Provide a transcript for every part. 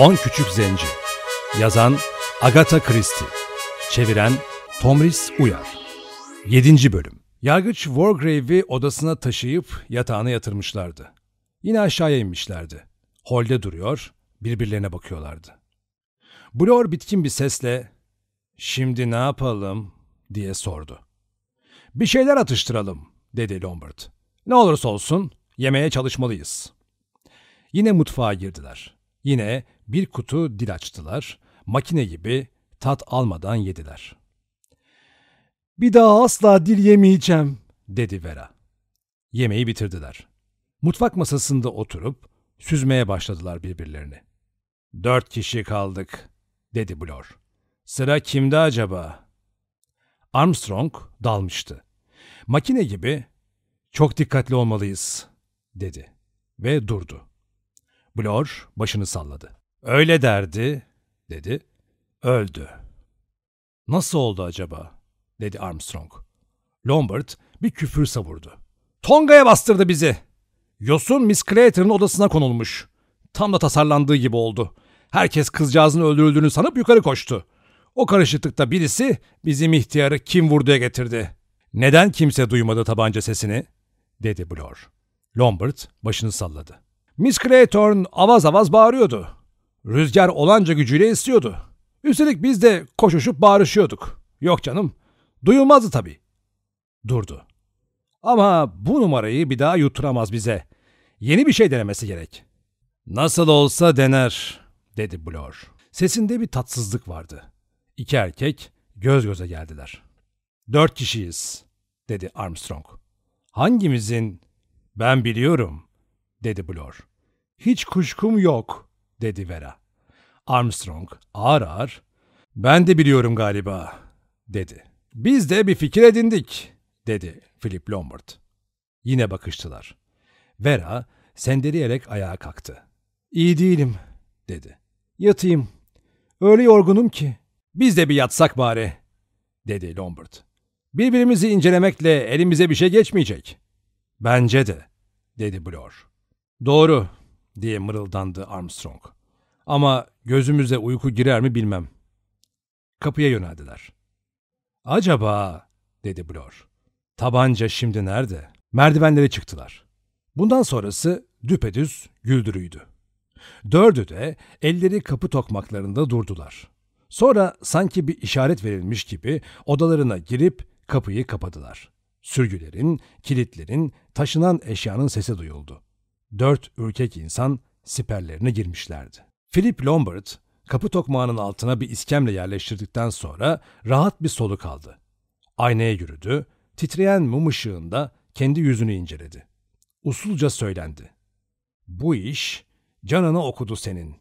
On Küçük Zenci Yazan Agatha Christie Çeviren Tomris Uyar 7. Bölüm Yargıç Wargrave'i odasına taşıyıp yatağına yatırmışlardı. Yine aşağıya inmişlerdi. Holde duruyor, birbirlerine bakıyorlardı. Blor bitkin bir sesle ''Şimdi ne yapalım?'' diye sordu. ''Bir şeyler atıştıralım.'' dedi Lombard. ''Ne olursa olsun yemeğe çalışmalıyız.'' Yine mutfağa girdiler. Yine bir kutu dil açtılar. Makine gibi tat almadan yediler. ''Bir daha asla dil yemeyeceğim.'' dedi Vera. Yemeği bitirdiler. Mutfak masasında oturup süzmeye başladılar birbirlerini. ''Dört kişi kaldık.'' dedi Blor. ''Sıra kimde acaba?'' Armstrong dalmıştı. Makine gibi ''Çok dikkatli olmalıyız.'' dedi ve durdu. Blor başını salladı. Öyle derdi, dedi. Öldü. Nasıl oldu acaba? dedi Armstrong. Lombard bir küfür savurdu. Tonga'ya bastırdı bizi. Yosun Miss Clayton'ın odasına konulmuş. Tam da tasarlandığı gibi oldu. Herkes kızcağızın öldürüldüğünü sanıp yukarı koştu. O karışıklıkta birisi bizim ihtiyarı kim vurduya getirdi. Neden kimse duymadı tabanca sesini? dedi Blor. Lombard başını salladı. Miss Clayton avaz avaz bağırıyordu. Rüzgar olanca gücüyle istiyordu. Üstelik biz de koşuşup bağırışıyorduk. Yok canım, duyulmazdı tabii. Durdu. Ama bu numarayı bir daha yutturamaz bize. Yeni bir şey denemesi gerek. Nasıl olsa dener, dedi Blor. Sesinde bir tatsızlık vardı. İki erkek göz göze geldiler. Dört kişiyiz, dedi Armstrong. Hangimizin? Ben biliyorum, dedi Blor. Hiç kuşkum yok, dedi Vera. Armstrong ağır ağır, ben de biliyorum galiba, dedi. Biz de bir fikir edindik, dedi Philip Lombard. Yine bakıştılar. Vera sendeleyerek ayağa kalktı. İyi değilim, dedi. Yatayım. Öyle yorgunum ki. Biz de bir yatsak bari, dedi Lombard. Birbirimizi incelemekle elimize bir şey geçmeyecek. Bence de, dedi Blor. Doğru, diye mırıldandı Armstrong. Ama gözümüze uyku girer mi bilmem. Kapıya yöneldiler. Acaba, dedi Blor. Tabanca şimdi nerede? Merdivenlere çıktılar. Bundan sonrası düpedüz güldürüydü. Dördü de elleri kapı tokmaklarında durdular. Sonra sanki bir işaret verilmiş gibi odalarına girip kapıyı kapadılar. Sürgülerin, kilitlerin, taşınan eşyanın sesi duyuldu. Dört ürkek insan siperlerine girmişlerdi. Philip Lombard, kapı tokmağının altına bir iskemle yerleştirdikten sonra rahat bir soluk aldı. Aynaya yürüdü, titreyen mum ışığında kendi yüzünü inceledi. Usulca söylendi. Bu iş canını okudu senin.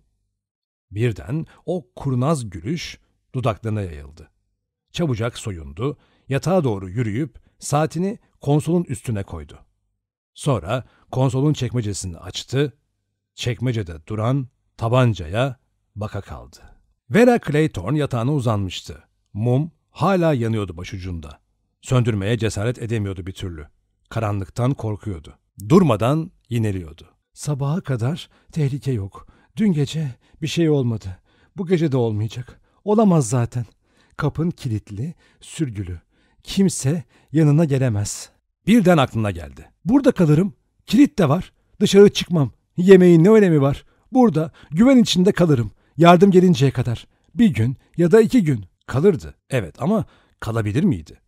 Birden o kurnaz gülüş dudaklarına yayıldı. Çabucak soyundu, yatağa doğru yürüyüp saatini konsolun üstüne koydu. Sonra konsolun çekmecesini açtı, çekmecede duran tabancaya baka kaldı. Vera Clayton yatağına uzanmıştı. Mum hala yanıyordu başucunda. Söndürmeye cesaret edemiyordu bir türlü. Karanlıktan korkuyordu. Durmadan yineliyordu. Sabaha kadar tehlike yok. Dün gece bir şey olmadı. Bu gece de olmayacak. Olamaz zaten. Kapın kilitli, sürgülü. Kimse yanına gelemez. Birden aklına geldi. Burada kalırım. Kilit de var. Dışarı çıkmam. Yemeğin ne önemi var? Burada güven içinde kalırım. Yardım gelinceye kadar. Bir gün ya da iki gün kalırdı. Evet ama kalabilir miydi?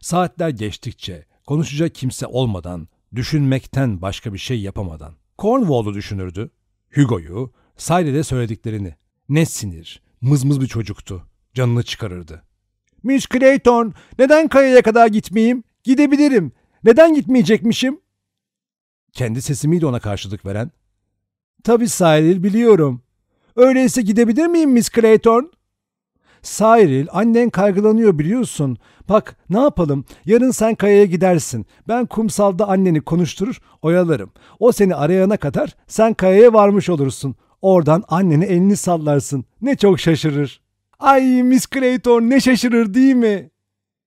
Saatler geçtikçe konuşacak kimse olmadan, düşünmekten başka bir şey yapamadan. Cornwall'u düşünürdü. Hugo'yu, Sile'de söylediklerini. Ne sinir, mızmız bir çocuktu. Canını çıkarırdı. Miss Clayton, neden kayaya kadar gitmeyeyim? Gidebilirim. Neden gitmeyecekmişim? Kendi sesi miydi ona karşılık veren? Tabii Cyril biliyorum. Öyleyse gidebilir miyim Miss Clayton? Cyril annen kaygılanıyor biliyorsun. Bak ne yapalım yarın sen kayaya gidersin. Ben kumsalda anneni konuşturur oyalarım. O seni arayana kadar sen kayaya varmış olursun. Oradan anneni elini sallarsın. Ne çok şaşırır. Ay Miss Clayton ne şaşırır değil mi?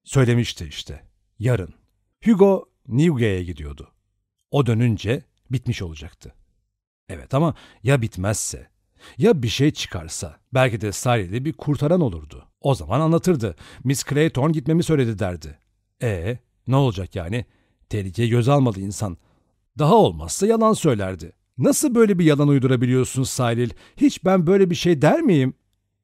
Söylemişti işte. Yarın. Hugo Newgate'e gidiyordu. O dönünce bitmiş olacaktı. Evet ama ya bitmezse? Ya bir şey çıkarsa, belki de Sally'de bir kurtaran olurdu. O zaman anlatırdı. Miss Clayton gitmemi söyledi derdi. E ne olacak yani? Tehlikeye göz almalı insan. Daha olmazsa yalan söylerdi. Nasıl böyle bir yalan uydurabiliyorsun Saylil? Hiç ben böyle bir şey der miyim?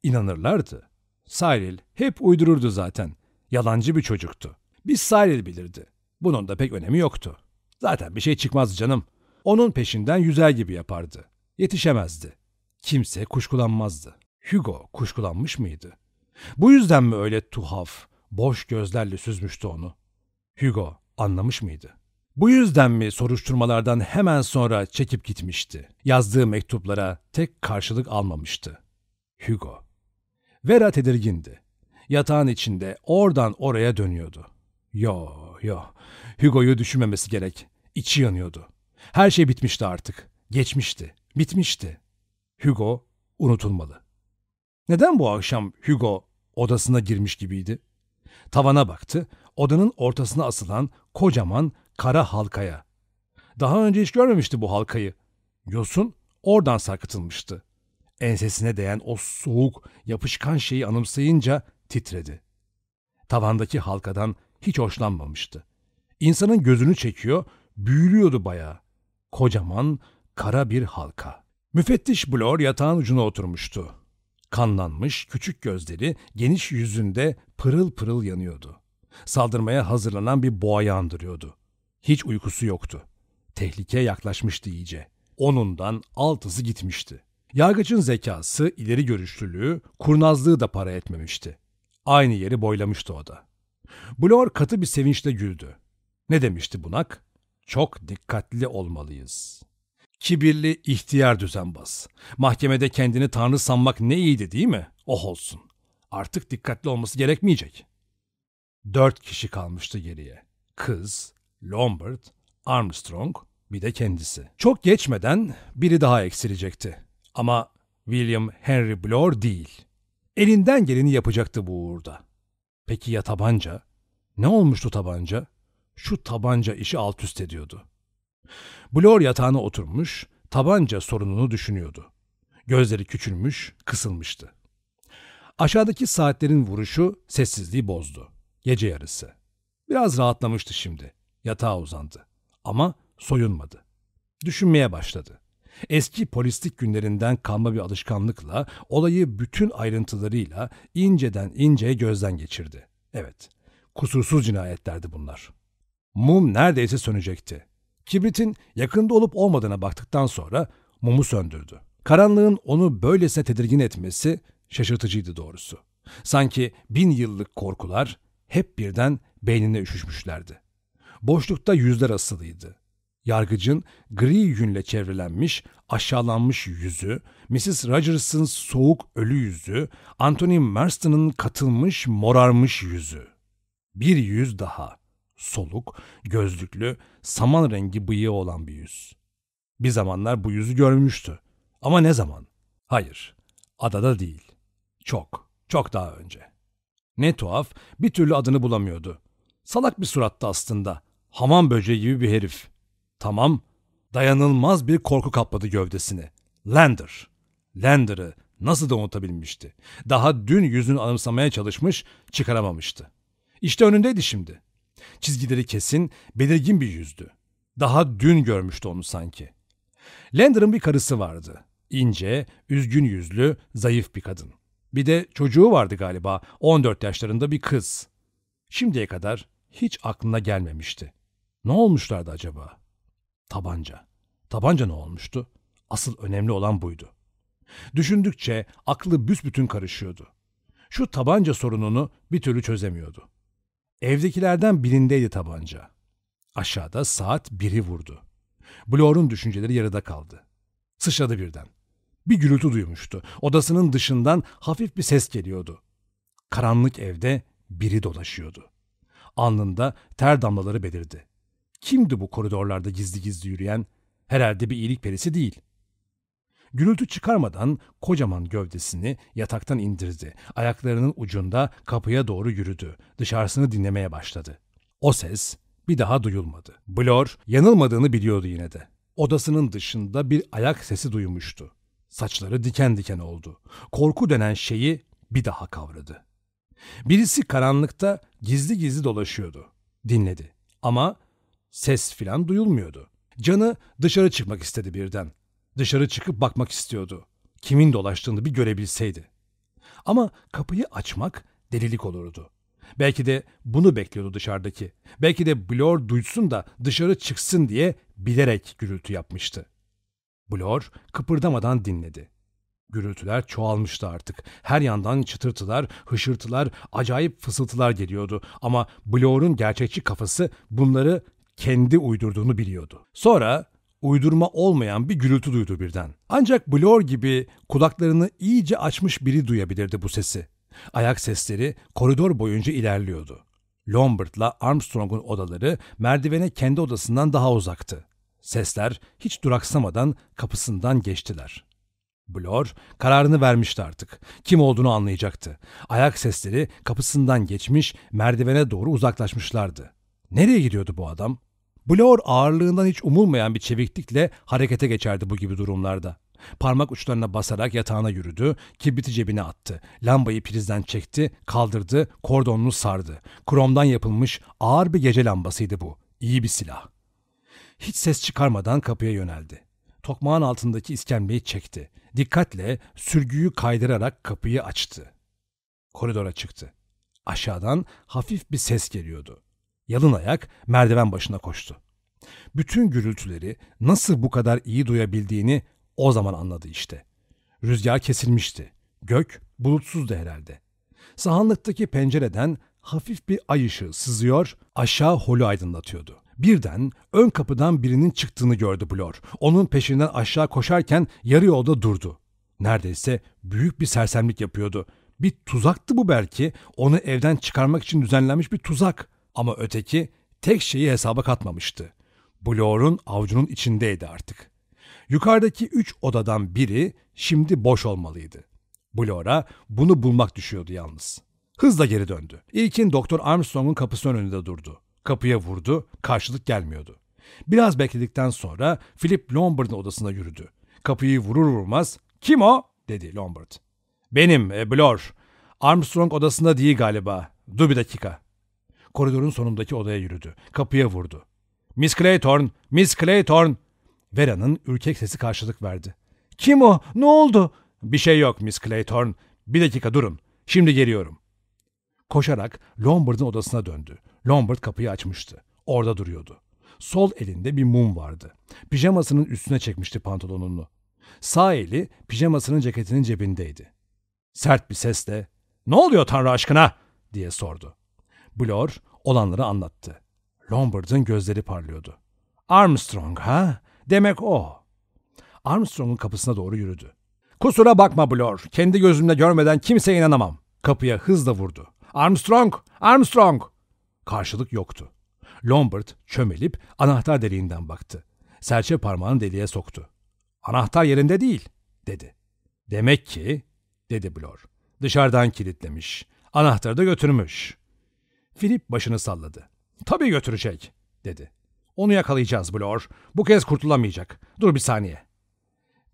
İnanırlardı. Saylil hep uydururdu zaten. Yalancı bir çocuktu. Biz Saylil bilirdi. Bunun da pek önemi yoktu. Zaten bir şey çıkmazdı canım. Onun peşinden yüzer gibi yapardı. Yetişemezdi. Kimse kuşkulanmazdı. Hugo kuşkulanmış mıydı? Bu yüzden mi öyle tuhaf, boş gözlerle süzmüştü onu? Hugo anlamış mıydı? Bu yüzden mi soruşturmalardan hemen sonra çekip gitmişti? Yazdığı mektuplara tek karşılık almamıştı. Hugo. Vera tedirgindi. Yatağın içinde oradan oraya dönüyordu. Yo, yo. Hugo'yu düşünmemesi gerek. İçi yanıyordu. Her şey bitmişti artık. Geçmişti. Bitmişti. Hugo unutulmalı. Neden bu akşam Hugo odasına girmiş gibiydi? Tavana baktı, odanın ortasına asılan kocaman kara halkaya. Daha önce hiç görmemişti bu halkayı. Yosun oradan sarkıtılmıştı. Ensesine değen o soğuk, yapışkan şeyi anımsayınca titredi. Tavandaki halkadan hiç hoşlanmamıştı. İnsanın gözünü çekiyor, büyülüyordu bayağı. Kocaman, kara bir halka. Müfettiş Blor yatağın ucuna oturmuştu. Kanlanmış, küçük gözleri geniş yüzünde pırıl pırıl yanıyordu. Saldırmaya hazırlanan bir boğayı andırıyordu. Hiç uykusu yoktu. Tehlike yaklaşmıştı iyice. Onundan altısı gitmişti. Yargıcın zekası, ileri görüşlülüğü, kurnazlığı da para etmemişti. Aynı yeri boylamıştı o da. Blor katı bir sevinçle güldü. Ne demişti bunak? Çok dikkatli olmalıyız. Kibirli ihtiyar düzenbaz. Mahkemede kendini tanrı sanmak ne iyiydi değil mi? Oh olsun. Artık dikkatli olması gerekmeyecek. Dört kişi kalmıştı geriye. Kız, Lombard, Armstrong, bir de kendisi. Çok geçmeden biri daha eksilecekti. Ama William Henry Blore değil. Elinden geleni yapacaktı bu uğurda. Peki ya tabanca? Ne olmuştu tabanca? Şu tabanca işi alt üst ediyordu. Blor yatağına oturmuş, tabanca sorununu düşünüyordu. Gözleri küçülmüş, kısılmıştı. Aşağıdaki saatlerin vuruşu sessizliği bozdu. Gece yarısı. Biraz rahatlamıştı şimdi. Yatağa uzandı. Ama soyunmadı. Düşünmeye başladı. Eski polislik günlerinden kalma bir alışkanlıkla olayı bütün ayrıntılarıyla inceden inceye gözden geçirdi. Evet, kusursuz cinayetlerdi bunlar. Mum neredeyse sönecekti. Kibritin yakında olup olmadığına baktıktan sonra mumu söndürdü. Karanlığın onu böylesine tedirgin etmesi şaşırtıcıydı doğrusu. Sanki bin yıllık korkular hep birden beynine üşüşmüşlerdi. Boşlukta yüzler asılıydı. Yargıcın gri yünle çevrelenmiş, aşağılanmış yüzü, Mrs. Rogers'ın soğuk ölü yüzü, Anthony Marston'ın katılmış, morarmış yüzü. Bir yüz daha soluk, gözlüklü, saman rengi bıyığı olan bir yüz. Bir zamanlar bu yüzü görmüştü. Ama ne zaman? Hayır, adada değil. Çok, çok daha önce. Ne tuhaf, bir türlü adını bulamıyordu. Salak bir surattı aslında. Hamam böceği gibi bir herif. Tamam, dayanılmaz bir korku kapladı gövdesini. Lander. Lander'ı nasıl da unutabilmişti. Daha dün yüzünü anımsamaya çalışmış, çıkaramamıştı. İşte önündeydi şimdi. Çizgileri kesin, belirgin bir yüzdü. Daha dün görmüştü onu sanki. Lander'ın bir karısı vardı. İnce, üzgün yüzlü, zayıf bir kadın. Bir de çocuğu vardı galiba, 14 yaşlarında bir kız. Şimdiye kadar hiç aklına gelmemişti. Ne olmuşlardı acaba? Tabanca. Tabanca ne olmuştu? Asıl önemli olan buydu. Düşündükçe aklı büsbütün karışıyordu. Şu tabanca sorununu bir türlü çözemiyordu. Evdekilerden birindeydi tabanca. Aşağıda saat biri vurdu. Blor'un düşünceleri yarıda kaldı. Sıçradı birden. Bir gürültü duymuştu. Odasının dışından hafif bir ses geliyordu. Karanlık evde biri dolaşıyordu. Alnında ter damlaları belirdi. Kimdi bu koridorlarda gizli gizli yürüyen? Herhalde bir iyilik perisi değil. Gürültü çıkarmadan kocaman gövdesini yataktan indirdi. Ayaklarının ucunda kapıya doğru yürüdü. Dışarısını dinlemeye başladı. O ses bir daha duyulmadı. Blor yanılmadığını biliyordu yine de. Odasının dışında bir ayak sesi duymuştu. Saçları diken diken oldu. Korku denen şeyi bir daha kavradı. Birisi karanlıkta gizli gizli dolaşıyordu. Dinledi. Ama ses filan duyulmuyordu. Canı dışarı çıkmak istedi birden. Dışarı çıkıp bakmak istiyordu. Kimin dolaştığını bir görebilseydi. Ama kapıyı açmak delilik olurdu. Belki de bunu bekliyordu dışarıdaki. Belki de Blor duysun da dışarı çıksın diye bilerek gürültü yapmıştı. Blor kıpırdamadan dinledi. Gürültüler çoğalmıştı artık. Her yandan çıtırtılar, hışırtılar, acayip fısıltılar geliyordu. Ama Blor'un gerçekçi kafası bunları kendi uydurduğunu biliyordu. Sonra uydurma olmayan bir gürültü duydu birden. Ancak Blor gibi kulaklarını iyice açmış biri duyabilirdi bu sesi. Ayak sesleri koridor boyunca ilerliyordu. Lombard'la Armstrong'un odaları merdivene kendi odasından daha uzaktı. Sesler hiç duraksamadan kapısından geçtiler. Blor kararını vermişti artık. Kim olduğunu anlayacaktı. Ayak sesleri kapısından geçmiş, merdivene doğru uzaklaşmışlardı. Nereye gidiyordu bu adam? Blor ağırlığından hiç umulmayan bir çeviklikle harekete geçerdi bu gibi durumlarda. Parmak uçlarına basarak yatağına yürüdü, kibriti cebine attı. Lambayı prizden çekti, kaldırdı, kordonunu sardı. Kromdan yapılmış ağır bir gece lambasıydı bu. İyi bir silah. Hiç ses çıkarmadan kapıya yöneldi. Tokmağın altındaki iskemleyi çekti. Dikkatle sürgüyü kaydırarak kapıyı açtı. Koridora çıktı. Aşağıdan hafif bir ses geliyordu. Yalın ayak merdiven başına koştu. Bütün gürültüleri nasıl bu kadar iyi duyabildiğini o zaman anladı işte. Rüzgar kesilmişti. Gök bulutsuzdu herhalde. Sahanlıktaki pencereden hafif bir ay ışığı sızıyor, aşağı holü aydınlatıyordu. Birden ön kapıdan birinin çıktığını gördü Blor. Onun peşinden aşağı koşarken yarı yolda durdu. Neredeyse büyük bir sersemlik yapıyordu. Bir tuzaktı bu belki. Onu evden çıkarmak için düzenlenmiş bir tuzak. Ama öteki tek şeyi hesaba katmamıştı. Blor'un avucunun içindeydi artık. Yukarıdaki üç odadan biri şimdi boş olmalıydı. Blor'a bunu bulmak düşüyordu yalnız. Hızla geri döndü. İlkin Doktor Armstrong'un kapısının önünde durdu. Kapıya vurdu, karşılık gelmiyordu. Biraz bekledikten sonra Philip Lombard'ın odasına yürüdü. Kapıyı vurur vurmaz, ''Kim o?'' dedi Lombard. ''Benim, e, Blor. Armstrong odasında değil galiba. Dur bir dakika.'' Koridorun sonundaki odaya yürüdü. Kapıya vurdu. ''Miss Claytorn, Miss Claytorn!'' Vera'nın ürkek sesi karşılık verdi. ''Kim o? Ne oldu?'' ''Bir şey yok Miss Claytorn. Bir dakika durun. Şimdi geliyorum.'' Koşarak Lombard'ın odasına döndü. Lombard kapıyı açmıştı. Orada duruyordu. Sol elinde bir mum vardı. Pijamasının üstüne çekmişti pantolonunu. Sağ eli pijamasının ceketinin cebindeydi. Sert bir sesle ''Ne oluyor Tanrı aşkına?'' diye sordu. Blor olanları anlattı. Lombard'ın gözleri parlıyordu. ''Armstrong ha? Demek o.'' Armstrong'un kapısına doğru yürüdü. ''Kusura bakma Blor, kendi gözümle görmeden kimseye inanamam.'' Kapıya hızla vurdu. ''Armstrong! Armstrong!'' Karşılık yoktu. Lombard çömelip anahtar deliğinden baktı. Serçe parmağını deliğe soktu. Anahtar yerinde değil, dedi. Demek ki, dedi Blor. Dışarıdan kilitlemiş. Anahtarı da götürmüş. Philip başını salladı. Tabii götürecek, dedi. Onu yakalayacağız Blor. Bu kez kurtulamayacak. Dur bir saniye.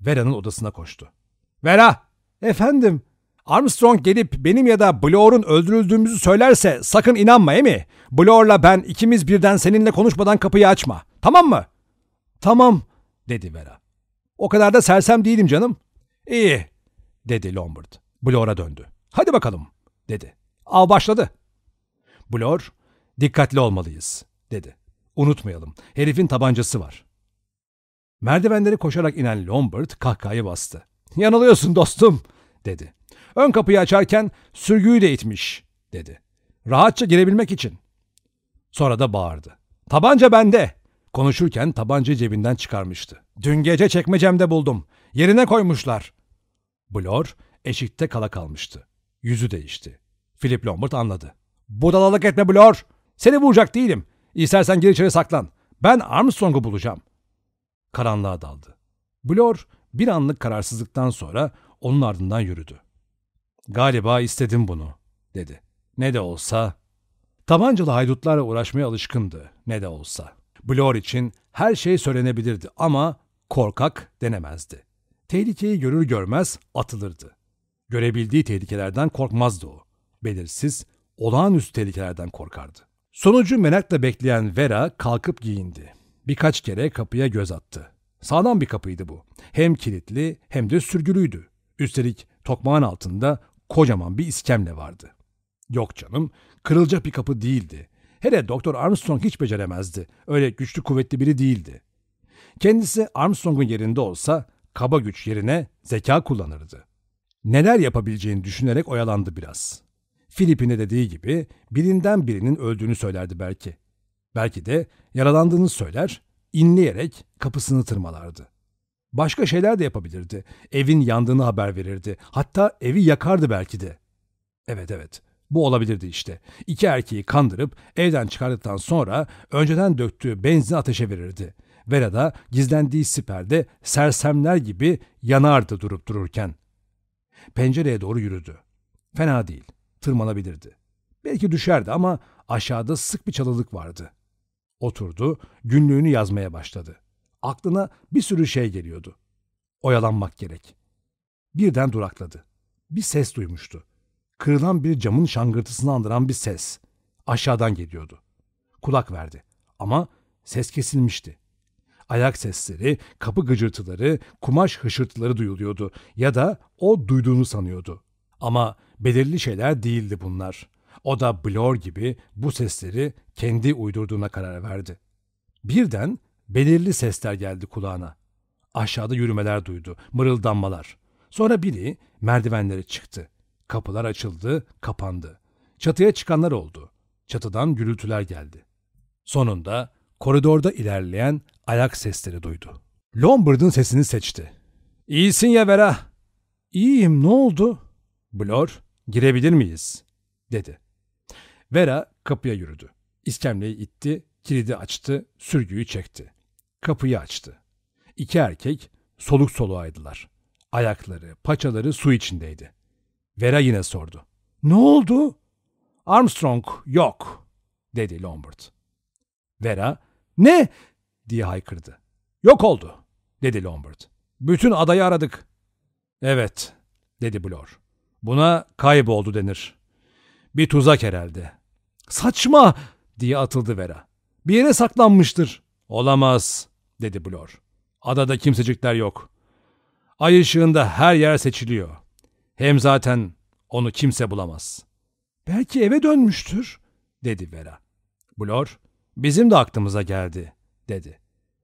Vera'nın odasına koştu. Vera! Efendim? Armstrong gelip benim ya da Blor'un öldürüldüğümüzü söylerse sakın inanma mi? Blor'la ben ikimiz birden seninle konuşmadan kapıyı açma. Tamam mı? Tamam, dedi Vera. O kadar da sersem değilim canım. İyi, dedi Lombard. Blor'a döndü. Hadi bakalım, dedi. Av başladı. Blor, dikkatli olmalıyız, dedi. Unutmayalım, herifin tabancası var. Merdivenleri koşarak inen Lombard kahkahayı bastı. Yanılıyorsun dostum, dedi. Ön kapıyı açarken sürgüyü de itmiş, dedi. Rahatça girebilmek için. Sonra da bağırdı. Tabanca bende. Konuşurken tabancayı cebinden çıkarmıştı. Dün gece çekmecemde buldum. Yerine koymuşlar. Blor eşikte kala kalmıştı. Yüzü değişti. Philip Lombard anladı. Budalalık etme Blor. Seni vuracak değilim. İstersen gir içeri saklan. Ben Armstrong'u bulacağım. Karanlığa daldı. Blor bir anlık kararsızlıktan sonra onun ardından yürüdü. Galiba istedim bunu, dedi. Ne de olsa... Tabancalı haydutlarla uğraşmaya alışkındı, ne de olsa. Blor için her şey söylenebilirdi ama korkak denemezdi. Tehlikeyi görür görmez atılırdı. Görebildiği tehlikelerden korkmazdı o. Belirsiz, olağanüstü tehlikelerden korkardı. Sonucu merakla bekleyen Vera kalkıp giyindi. Birkaç kere kapıya göz attı. Sağlam bir kapıydı bu. Hem kilitli hem de sürgülüydü. Üstelik tokmağın altında kocaman bir iskemle vardı. Yok canım, kırılacak bir kapı değildi. Hele Doktor Armstrong hiç beceremezdi. Öyle güçlü kuvvetli biri değildi. Kendisi Armstrong'un yerinde olsa kaba güç yerine zeka kullanırdı. Neler yapabileceğini düşünerek oyalandı biraz. Filip'in de dediği gibi birinden birinin öldüğünü söylerdi belki. Belki de yaralandığını söyler, inleyerek kapısını tırmalardı. Başka şeyler de yapabilirdi. Evin yandığını haber verirdi. Hatta evi yakardı belki de. Evet evet. Bu olabilirdi işte. İki erkeği kandırıp evden çıkardıktan sonra önceden döktüğü benzin ateşe verirdi. Vera da gizlendiği siperde sersemler gibi yanardı durup dururken. Pencereye doğru yürüdü. Fena değil. Tırmanabilirdi. Belki düşerdi ama aşağıda sık bir çalılık vardı. Oturdu, günlüğünü yazmaya başladı. Aklına bir sürü şey geliyordu. Oyalanmak gerek. Birden durakladı. Bir ses duymuştu. Kırılan bir camın şangırtısını andıran bir ses. Aşağıdan geliyordu. Kulak verdi. Ama ses kesilmişti. Ayak sesleri, kapı gıcırtıları, kumaş hışırtıları duyuluyordu ya da o duyduğunu sanıyordu. Ama belirli şeyler değildi bunlar. O da Blor gibi bu sesleri kendi uydurduğuna karar verdi. Birden belirli sesler geldi kulağına. Aşağıda yürümeler duydu, mırıldanmalar. Sonra biri merdivenlere çıktı. Kapılar açıldı, kapandı. Çatıya çıkanlar oldu. Çatıdan gürültüler geldi. Sonunda koridorda ilerleyen ayak sesleri duydu. Lombard'ın sesini seçti. İyisin ya Vera. İyiyim ne oldu? Blor, girebilir miyiz? dedi. Vera kapıya yürüdü. İskemleyi itti, kilidi açtı, sürgüyü çekti. Kapıyı açtı. İki erkek soluk soluğaydılar. Ayakları, paçaları su içindeydi. Vera yine sordu. Ne oldu? Armstrong yok, dedi Lombard. Vera, ne? diye haykırdı. Yok oldu, dedi Lombard. Bütün adayı aradık. Evet, dedi Blor. Buna kayboldu denir. Bir tuzak herhalde. Saçma, diye atıldı Vera. Bir yere saklanmıştır. Olamaz, dedi Blor. Adada kimsecikler yok. Ay ışığında her yer seçiliyor. Hem zaten onu kimse bulamaz. Belki eve dönmüştür, dedi Vera. Blor, bizim de aklımıza geldi, dedi.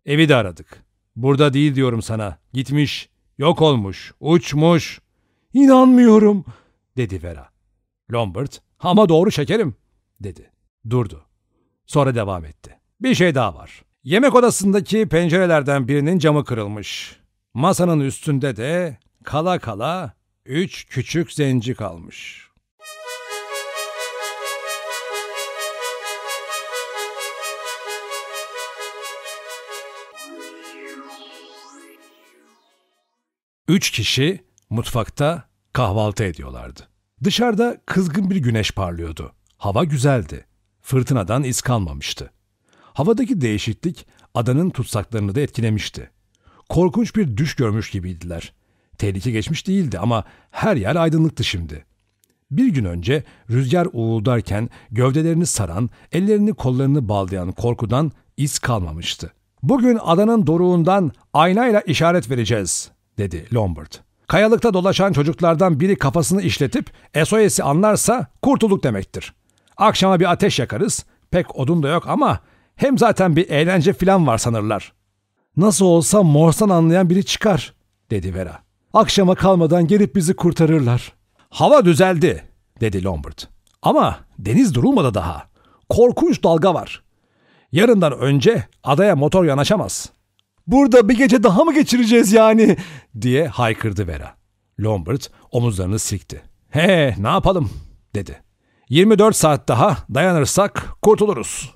Evi de aradık. Burada değil diyorum sana. Gitmiş, yok olmuş, uçmuş. İnanmıyorum, dedi Vera. Lombard, ama doğru şekerim, dedi. Durdu. Sonra devam etti. Bir şey daha var. Yemek odasındaki pencerelerden birinin camı kırılmış. Masanın üstünde de kala kala üç küçük zenci kalmış. Üç kişi mutfakta kahvaltı ediyorlardı. Dışarıda kızgın bir güneş parlıyordu. Hava güzeldi. Fırtınadan iz kalmamıştı. Havadaki değişiklik adanın tutsaklarını da etkilemişti. Korkunç bir düş görmüş gibiydiler. Tehlike geçmiş değildi ama her yer aydınlıktı şimdi. Bir gün önce rüzgar uğuldarken gövdelerini saran, ellerini kollarını bağlayan korkudan iz kalmamıştı. Bugün adanın doruğundan aynayla işaret vereceğiz, dedi Lombard. Kayalıkta dolaşan çocuklardan biri kafasını işletip SOS'i anlarsa kurtulduk demektir. Akşama bir ateş yakarız, pek odun da yok ama hem zaten bir eğlence falan var sanırlar. Nasıl olsa Morse'dan anlayan biri çıkar, dedi Vera. Akşama kalmadan gelip bizi kurtarırlar. Hava düzeldi, dedi Lombard. Ama deniz durulmadı daha. Korkunç dalga var. Yarından önce adaya motor yanaşamaz. Burada bir gece daha mı geçireceğiz yani? diye haykırdı Vera. Lombard omuzlarını silkti. He ne yapalım dedi. 24 saat daha dayanırsak kurtuluruz.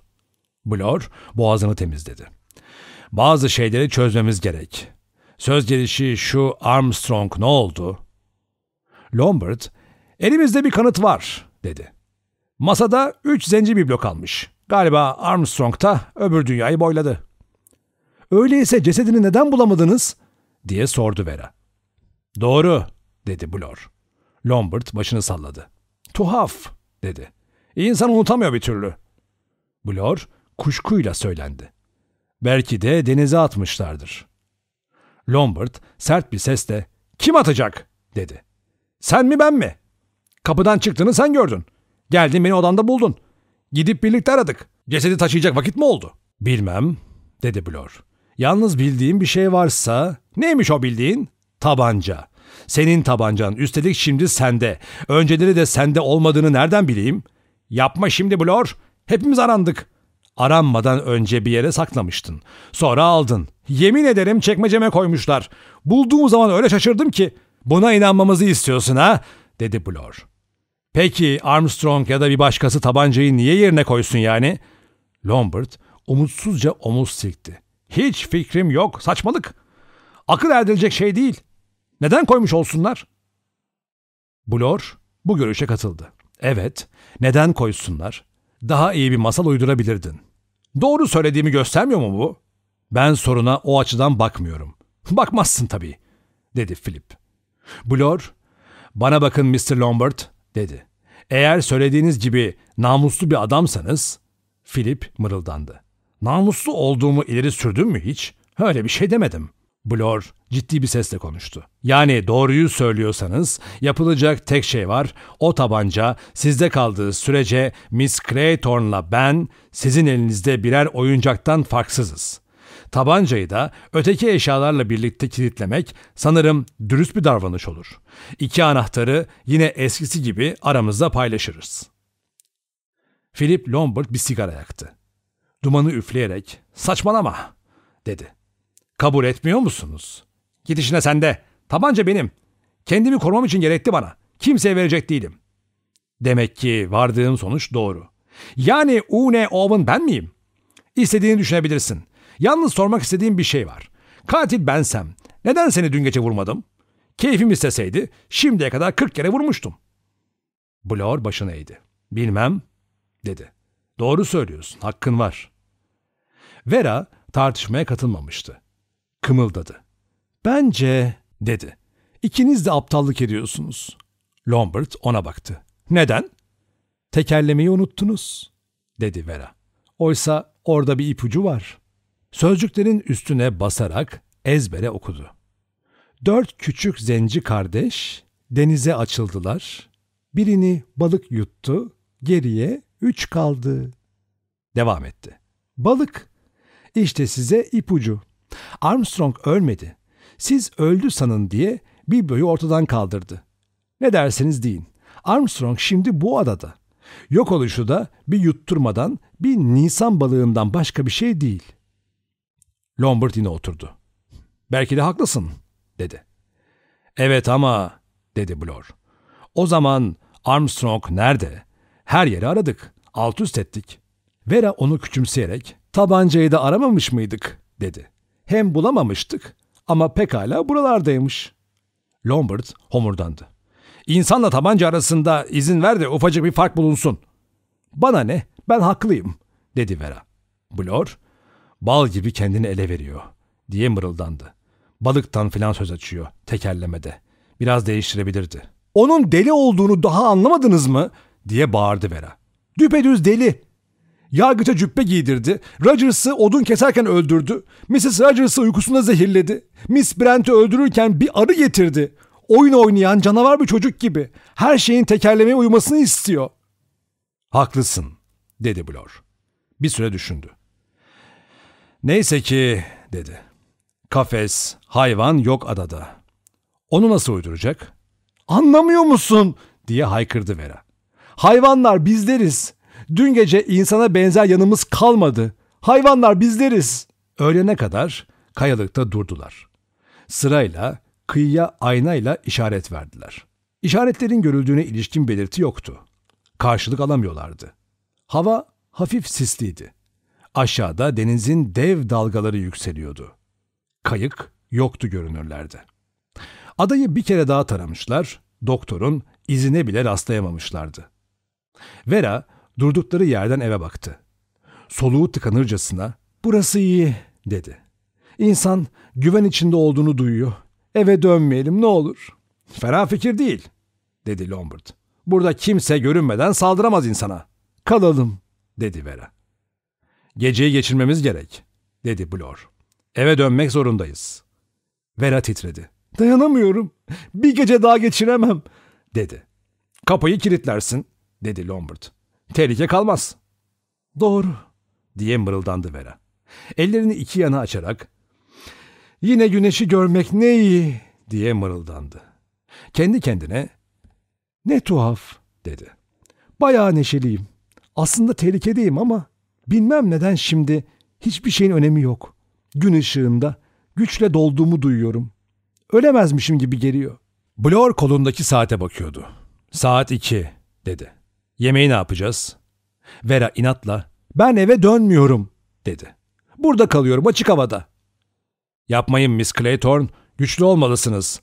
Blor boğazını temizledi. Bazı şeyleri çözmemiz gerek. Söz gelişi şu Armstrong ne oldu? Lombard, elimizde bir kanıt var, dedi. Masada üç zenci biblo kalmış. Galiba Armstrong da öbür dünyayı boyladı. Öyleyse cesedini neden bulamadınız? diye sordu Vera. Doğru, dedi Blor. Lombard başını salladı. Tuhaf, dedi. İnsan unutamıyor bir türlü. Blor kuşkuyla söylendi. Belki de denize atmışlardır. Lombard sert bir sesle kim atacak dedi. Sen mi ben mi? Kapıdan çıktığını sen gördün. Geldin beni odanda buldun. Gidip birlikte aradık. Cesedi taşıyacak vakit mi oldu? Bilmem dedi Blor. Yalnız bildiğim bir şey varsa neymiş o bildiğin? Tabanca. Senin tabancan üstelik şimdi sende. Önceleri de sende olmadığını nereden bileyim? Yapma şimdi Blor. Hepimiz arandık. Aranmadan önce bir yere saklamıştın. Sonra aldın. Yemin ederim çekmeceme koymuşlar. Bulduğum zaman öyle şaşırdım ki. Buna inanmamızı istiyorsun ha? dedi Blor. Peki Armstrong ya da bir başkası tabancayı niye yerine koysun yani? Lombard umutsuzca omuz silkti. Hiç fikrim yok. Saçmalık. Akıl erdirecek şey değil. Neden koymuş olsunlar? Blor bu görüşe katıldı. Evet, neden koysunlar? Daha iyi bir masal uydurabilirdin. Doğru söylediğimi göstermiyor mu bu? Ben soruna o açıdan bakmıyorum. Bakmazsın tabii, dedi Philip. Blor, bana bakın Mr. Lombard, dedi. Eğer söylediğiniz gibi namuslu bir adamsanız, Philip mırıldandı. Namuslu olduğumu ileri sürdüm mü hiç? Öyle bir şey demedim. Blor ciddi bir sesle konuştu. Yani doğruyu söylüyorsanız yapılacak tek şey var. O tabanca sizde kaldığı sürece Miss Craythorne'la ben sizin elinizde birer oyuncaktan farksızız. Tabancayı da öteki eşyalarla birlikte kilitlemek sanırım dürüst bir davranış olur. İki anahtarı yine eskisi gibi aramızda paylaşırız. Philip Lombard bir sigara yaktı. Dumanı üfleyerek saçmalama dedi. Kabul etmiyor musunuz? Gidişine sende. Tabanca benim. Kendimi korumam için gerekti bana. Kimseye verecek değilim. Demek ki vardığım sonuç doğru. Yani Une Owen ben miyim? İstediğini düşünebilirsin. Yalnız sormak istediğim bir şey var. Katil bensem neden seni dün gece vurmadım? Keyfim isteseydi şimdiye kadar 40 kere vurmuştum. Blor başını eğdi. Bilmem dedi. Doğru söylüyorsun hakkın var. Vera tartışmaya katılmamıştı. Kımıldadı. Bence dedi. İkiniz de aptallık ediyorsunuz. Lombard ona baktı. Neden? Tekerlemeyi unuttunuz, dedi Vera. Oysa orada bir ipucu var. Sözcüklerin üstüne basarak ezbere okudu. Dört küçük zenci kardeş denize açıldılar. Birini balık yuttu, geriye üç kaldı. Devam etti. Balık. İşte size ipucu. Armstrong ölmedi. Siz öldü sanın diye bibloyu ortadan kaldırdı. Ne derseniz deyin. Armstrong şimdi bu adada. Yok oluşu da bir yutturmadan bir nisan balığından başka bir şey değil. Lombard yine oturdu. Belki de haklısın, dedi. Evet ama, dedi Blor. O zaman Armstrong nerede? Her yeri aradık, alt üst ettik. Vera onu küçümseyerek, tabancayı da aramamış mıydık, dedi. Hem bulamamıştık ama pekala buralardaymış. Lombard homurdandı. İnsanla tabanca arasında izin ver de ufacık bir fark bulunsun. Bana ne, ben haklıyım, dedi Vera. Blor, bal gibi kendini ele veriyor, diye mırıldandı. Balıktan filan söz açıyor, tekerlemede. Biraz değiştirebilirdi. Onun deli olduğunu daha anlamadınız mı? diye bağırdı Vera. Düpedüz deli. Yargıça cübbe giydirdi. Rogers'ı odun keserken öldürdü. Mrs. Rogers'ı uykusunda zehirledi. Miss Brent'i öldürürken bir arı getirdi. Oyun oynayan canavar bir çocuk gibi. Her şeyin tekerlemeye uymasını istiyor. Haklısın, dedi Blor. Bir süre düşündü. Neyse ki, dedi. Kafes, hayvan yok adada. Onu nasıl uyduracak? Anlamıyor musun? diye haykırdı Vera. Hayvanlar bizleriz. Dün gece insana benzer yanımız kalmadı. Hayvanlar bizleriz. Öğlene kadar kayalıkta durdular. Sırayla kıyıya aynayla işaret verdiler. İşaretlerin görüldüğüne ilişkin belirti yoktu. Karşılık alamıyorlardı. Hava hafif sisliydi. Aşağıda denizin dev dalgaları yükseliyordu. Kayık yoktu görünürlerdi. Adayı bir kere daha taramışlar, doktorun izine bile rastlayamamışlardı. Vera durdukları yerden eve baktı. Soluğu tıkanırcasına burası iyi dedi. İnsan güven içinde olduğunu duyuyor. Eve dönmeyelim ne olur. Fena fikir değil, dedi Lombard. Burada kimse görünmeden saldıramaz insana. Kalalım, dedi Vera. Geceyi geçirmemiz gerek, dedi Blor. Eve dönmek zorundayız. Vera titredi. Dayanamıyorum. Bir gece daha geçiremem, dedi. Kapıyı kilitlersin, dedi Lombard. Tehlike kalmaz. Doğru, diye mırıldandı Vera. Ellerini iki yana açarak, yine güneşi görmek ne iyi, diye mırıldandı. Kendi kendine, ne tuhaf, dedi. Bayağı neşeliyim. Aslında tehlikedeyim ama bilmem neden şimdi hiçbir şeyin önemi yok. Gün ışığında güçle dolduğumu duyuyorum. Ölemezmişim gibi geliyor. Blor kolundaki saate bakıyordu. Saat iki, dedi. Yemeği ne yapacağız? Vera inatla, ben eve dönmüyorum, dedi. Burada kalıyorum açık havada. Yapmayın Miss Claytorn, güçlü olmalısınız.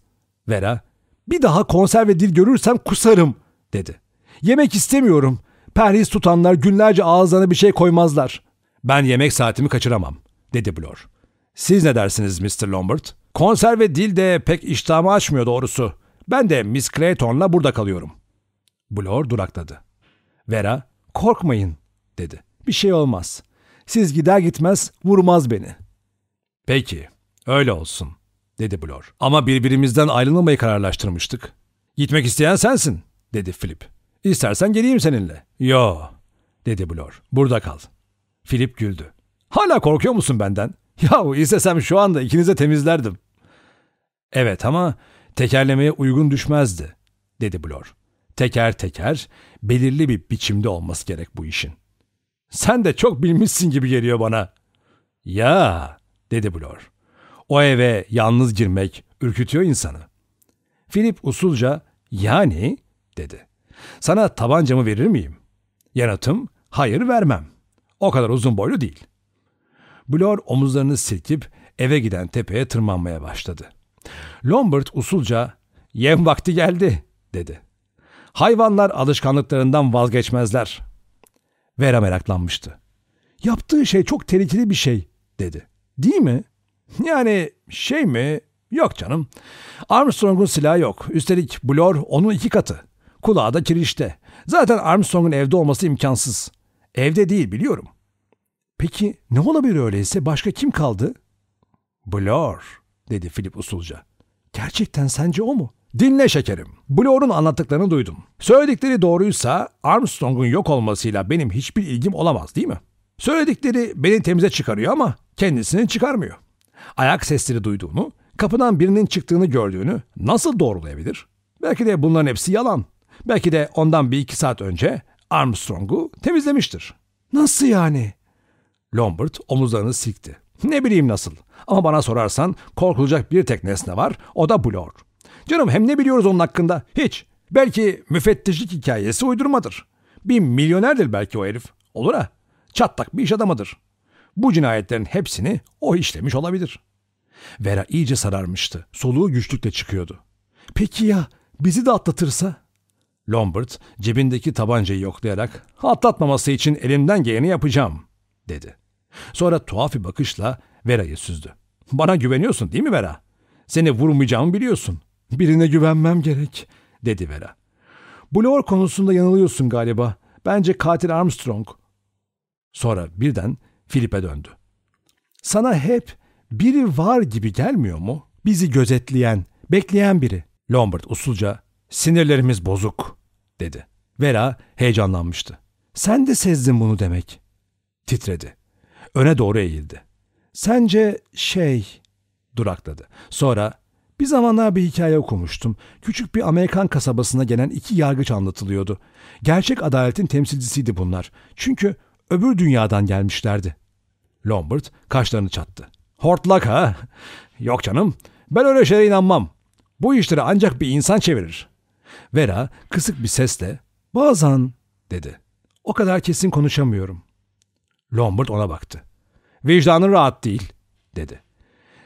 Vera, bir daha konserve dil görürsem kusarım, dedi. Yemek istemiyorum. Perhiz tutanlar günlerce ağızlarına bir şey koymazlar. Ben yemek saatimi kaçıramam, dedi Blor. Siz ne dersiniz Mr. Lombard? Konserve dil de pek iştahımı açmıyor doğrusu. Ben de Miss Clayton'la burada kalıyorum. Blor durakladı. Vera, korkmayın, dedi. Bir şey olmaz. Siz gider gitmez vurmaz beni. Peki, öyle olsun, dedi Blor. Ama birbirimizden ayrılmamayı kararlaştırmıştık. Gitmek isteyen sensin, dedi Philip. İstersen geleyim seninle. Yo, dedi Blor. Burada kal. Philip güldü. Hala korkuyor musun benden? Yahu istesem şu anda ikinize temizlerdim. Evet ama tekerlemeye uygun düşmezdi, dedi Blor. Teker teker, belirli bir biçimde olması gerek bu işin. Sen de çok bilmişsin gibi geliyor bana. Ya, dedi Blor. O eve yalnız girmek ürkütüyor insanı. Philip usulca, yani, dedi. Sana tabancamı verir miyim? Yanıtım, hayır vermem. O kadar uzun boylu değil. Blor omuzlarını silkip eve giden tepeye tırmanmaya başladı. Lombard usulca yem vakti geldi dedi. Hayvanlar alışkanlıklarından vazgeçmezler. Vera meraklanmıştı. Yaptığı şey çok tehlikeli bir şey dedi. Değil mi? Yani şey mi? Yok canım. Armstrong'un silahı yok. Üstelik Blor onun iki katı. Kulağı da kirişte. Zaten Armstrong'un evde olması imkansız. Evde değil biliyorum. Peki ne olabilir öyleyse? Başka kim kaldı? Blor, dedi Philip usulca. Gerçekten sence o mu? Dinle şekerim. Blor'un anlattıklarını duydum. Söyledikleri doğruysa Armstrong'un yok olmasıyla benim hiçbir ilgim olamaz değil mi? Söyledikleri beni temize çıkarıyor ama kendisini çıkarmıyor. Ayak sesleri duyduğunu, kapıdan birinin çıktığını gördüğünü nasıl doğrulayabilir? Belki de bunların hepsi yalan. Belki de ondan bir iki saat önce Armstrong'u temizlemiştir. Nasıl yani? Lombard omuzlarını silkti. Ne bileyim nasıl. Ama bana sorarsan korkulacak bir tek nesne var. O da Blor. Canım hem ne biliyoruz onun hakkında? Hiç. Belki müfettişlik hikayesi uydurmadır. Bir milyonerdir belki o herif. Olur ha. Çatlak bir iş adamıdır. Bu cinayetlerin hepsini o işlemiş olabilir. Vera iyice sararmıştı. Soluğu güçlükle çıkıyordu. Peki ya bizi de atlatırsa? Lombard cebindeki tabancayı yoklayarak atlatmaması için elimden geleni yapacağım dedi. Sonra tuhaf bir bakışla Vera'yı süzdü. Bana güveniyorsun değil mi Vera? Seni vurmayacağımı biliyorsun. Birine güvenmem gerek, dedi Vera. Blor konusunda yanılıyorsun galiba. Bence katil Armstrong. Sonra birden Filip'e döndü. Sana hep biri var gibi gelmiyor mu? Bizi gözetleyen, bekleyen biri. Lombard usulca, sinirlerimiz bozuk, dedi. Vera heyecanlanmıştı. Sen de sezdin bunu demek. Titredi. Öne doğru eğildi. Sence şey durakladı. Sonra bir zamanlar bir hikaye okumuştum. Küçük bir Amerikan kasabasına gelen iki yargıç anlatılıyordu. Gerçek adaletin temsilcisiydi bunlar. Çünkü öbür dünyadan gelmişlerdi. Lombard kaşlarını çattı. Hortlak ha? Yok canım. Ben öyle şeylere inanmam. Bu işleri ancak bir insan çevirir. Vera kısık bir sesle bazen dedi. O kadar kesin konuşamıyorum. Lombard ona baktı. Vicdanın rahat değil, dedi.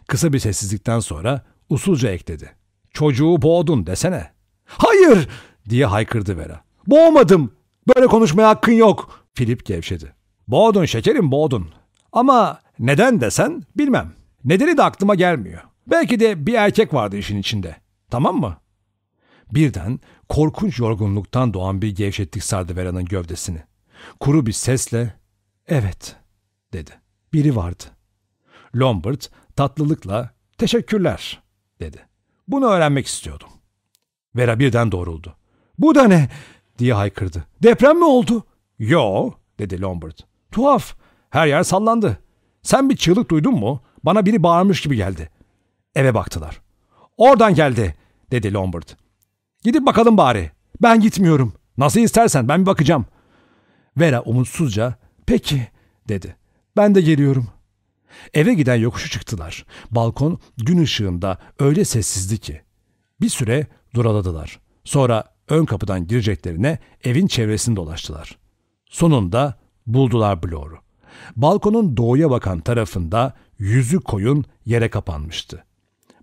Kısa bir sessizlikten sonra usulca ekledi. Çocuğu boğdun desene. Hayır, diye haykırdı Vera. Boğmadım. Böyle konuşmaya hakkın yok. Philip gevşedi. Boğdun şekerim boğdun. Ama neden desen bilmem. Nedeni de aklıma gelmiyor. Belki de bir erkek vardı işin içinde. Tamam mı? Birden korkunç yorgunluktan doğan bir gevşetlik sardı Vera'nın gövdesini. Kuru bir sesle evet dedi. Biri vardı. Lombard tatlılıkla teşekkürler dedi. Bunu öğrenmek istiyordum. Vera birden doğruldu. Bu da ne? diye haykırdı. Deprem mi oldu? Yo dedi Lombard. Tuhaf. Her yer sallandı. Sen bir çığlık duydun mu? Bana biri bağırmış gibi geldi. Eve baktılar. Oradan geldi dedi Lombard. Gidip bakalım bari. Ben gitmiyorum. Nasıl istersen ben bir bakacağım. Vera umutsuzca peki dedi. Ben de geliyorum. Eve giden yokuşu çıktılar. Balkon gün ışığında öyle sessizdi ki. Bir süre duraladılar. Sonra ön kapıdan gireceklerine evin çevresini dolaştılar. Sonunda buldular Blor'u. Balkonun doğuya bakan tarafında yüzü koyun yere kapanmıştı.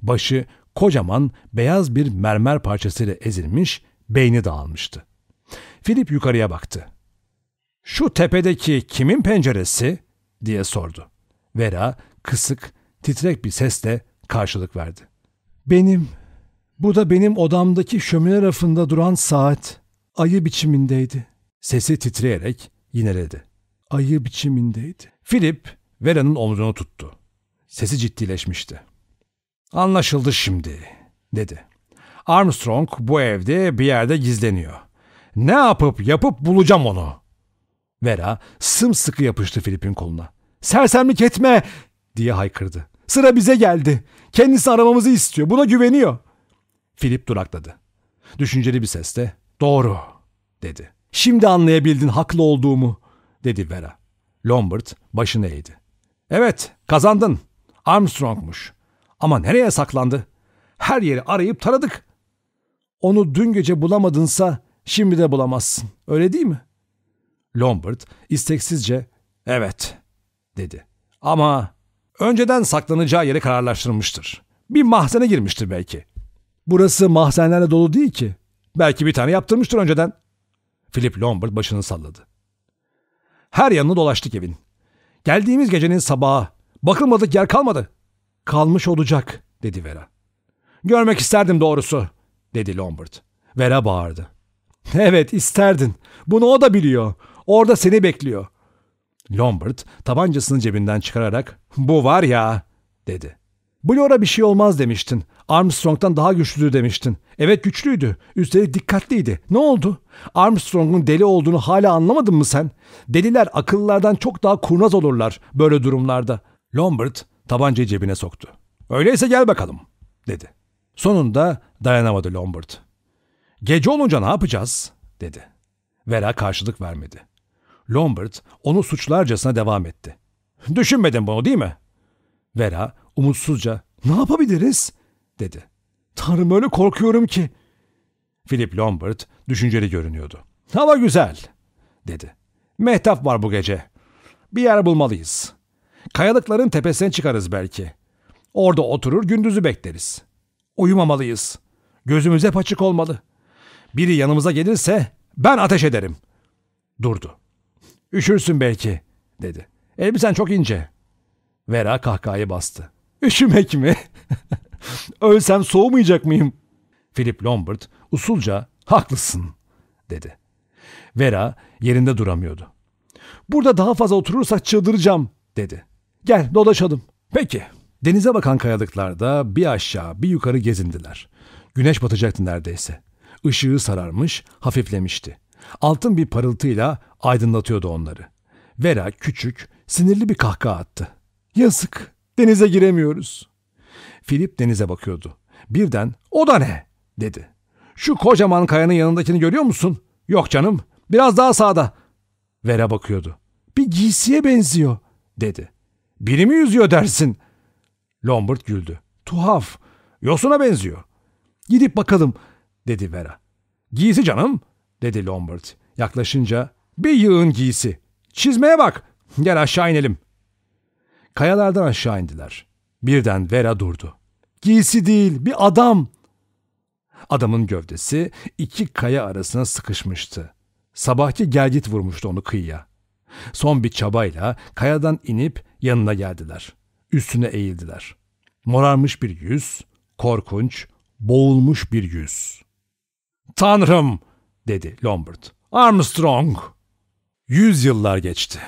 Başı kocaman beyaz bir mermer parçasıyla ezilmiş, beyni dağılmıştı. Philip yukarıya baktı. Şu tepedeki kimin penceresi? diye sordu. Vera kısık, titrek bir sesle karşılık verdi. Benim. Bu da benim odamdaki şömine rafında duran saat. Ayı biçimindeydi. Sesi titreyerek yineledi. Ayı biçimindeydi. Philip Vera'nın omzunu tuttu. Sesi ciddileşmişti. Anlaşıldı şimdi, dedi. Armstrong bu evde bir yerde gizleniyor. Ne yapıp yapıp bulacağım onu. Vera sımsıkı yapıştı Filip'in koluna. Sersemlik etme diye haykırdı. Sıra bize geldi. Kendisi aramamızı istiyor. Buna güveniyor. Filip durakladı. Düşünceli bir sesle doğru dedi. Şimdi anlayabildin haklı olduğumu dedi Vera. Lombard başını eğdi. Evet kazandın. Armstrong'muş. Ama nereye saklandı? Her yeri arayıp taradık. Onu dün gece bulamadınsa şimdi de bulamazsın. Öyle değil mi? Lombard isteksizce evet dedi. Ama önceden saklanacağı yeri kararlaştırmıştır. Bir mahzene girmiştir belki. Burası mahzenlerle dolu değil ki. Belki bir tane yaptırmıştır önceden. Philip Lombard başını salladı. Her yanını dolaştık evin. Geldiğimiz gecenin sabahı. Bakılmadık yer kalmadı. Kalmış olacak dedi Vera. Görmek isterdim doğrusu dedi Lombard. Vera bağırdı. Evet isterdin. Bunu o da biliyor. Orada seni bekliyor. Lombard tabancasını cebinden çıkararak bu var ya dedi. Blora bir şey olmaz demiştin. Armstrong'dan daha güçlüdür demiştin. Evet güçlüydü. Üstelik dikkatliydi. Ne oldu? Armstrong'un deli olduğunu hala anlamadın mı sen? Deliler akıllılardan çok daha kurnaz olurlar böyle durumlarda. Lombard tabancayı cebine soktu. Öyleyse gel bakalım dedi. Sonunda dayanamadı Lombard. Gece olunca ne yapacağız? dedi. Vera karşılık vermedi. Lombard onu suçlarcasına devam etti. Düşünmedin bunu değil mi? Vera umutsuzca ne yapabiliriz? dedi. Tanrım öyle korkuyorum ki. Philip Lombard düşünceli görünüyordu. Hava güzel dedi. Mehtap var bu gece. Bir yer bulmalıyız. Kayalıkların tepesine çıkarız belki. Orada oturur gündüzü bekleriz. Uyumamalıyız. Gözümüz hep açık olmalı. Biri yanımıza gelirse ben ateş ederim. Durdu. Üşürsün belki dedi. Elbisen çok ince. Vera kahkahayı bastı. Üşümek mi? Ölsem soğumayacak mıyım? Philip Lombard usulca haklısın dedi. Vera yerinde duramıyordu. Burada daha fazla oturursak çıldıracağım dedi. Gel dolaşalım. Peki. Denize bakan kayalıklarda bir aşağı bir yukarı gezindiler. Güneş batacaktı neredeyse. Işığı sararmış, hafiflemişti. Altın bir parıltıyla aydınlatıyordu onları. Vera küçük, sinirli bir kahkaha attı. Yazık, denize giremiyoruz. Filip denize bakıyordu. Birden o da ne dedi. Şu kocaman kayanın yanındakini görüyor musun? Yok canım, biraz daha sağda. Vera bakıyordu. Bir giysiye benziyor dedi. Biri mi yüzüyor dersin? Lombard güldü. Tuhaf. Yosuna benziyor. Gidip bakalım dedi Vera. Giysi canım dedi Lombard. Yaklaşınca bir yığın giysi. Çizmeye bak. Gel aşağı inelim. Kayalardan aşağı indiler. Birden Vera durdu. Giysi değil bir adam. Adamın gövdesi iki kaya arasına sıkışmıştı. Sabahki gelgit vurmuştu onu kıyıya. Son bir çabayla kayadan inip yanına geldiler. Üstüne eğildiler. Morarmış bir yüz, korkunç, boğulmuş bir yüz. Tanrım, dedi Lombard. Armstrong. Yüz yıllar geçti.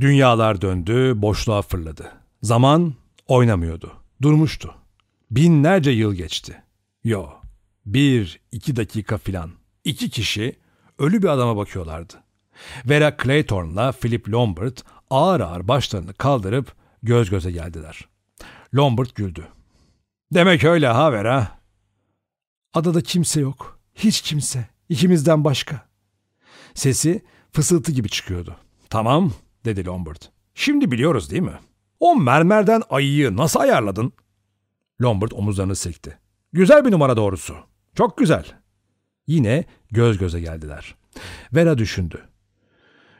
Dünyalar döndü, boşluğa fırladı. Zaman oynamıyordu, durmuştu. Binlerce yıl geçti. Yo, bir, iki dakika filan. İki kişi ölü bir adama bakıyorlardı. Vera Clayton'la Philip Lombard ağır ağır başlarını kaldırıp göz göze geldiler. Lombard güldü. Demek öyle ha Vera. Adada kimse yok. Hiç kimse. İkimizden başka. Sesi fısıltı gibi çıkıyordu. Tamam dedi Lombard. Şimdi biliyoruz değil mi? O mermerden ayıyı nasıl ayarladın? Lombard omuzlarını silkti. Güzel bir numara doğrusu. Çok güzel. Yine göz göze geldiler. Vera düşündü.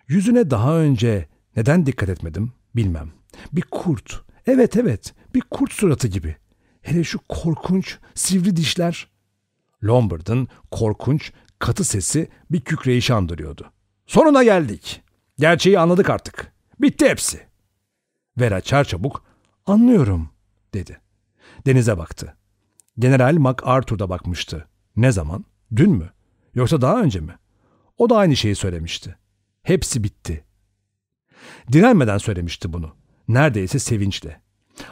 Yüzüne daha önce neden dikkat etmedim bilmem. Bir kurt. Evet evet bir kurt suratı gibi. Hele şu korkunç sivri dişler. Lombard'ın korkunç katı sesi bir kükreyişi andırıyordu. Sonuna geldik. Gerçeği anladık artık. Bitti hepsi. Vera çarçabuk anlıyorum dedi. Denize baktı. General MacArthur da bakmıştı. Ne zaman? Dün mü? Yoksa daha önce mi? O da aynı şeyi söylemişti. Hepsi bitti. Direnmeden söylemişti bunu. Neredeyse sevinçle.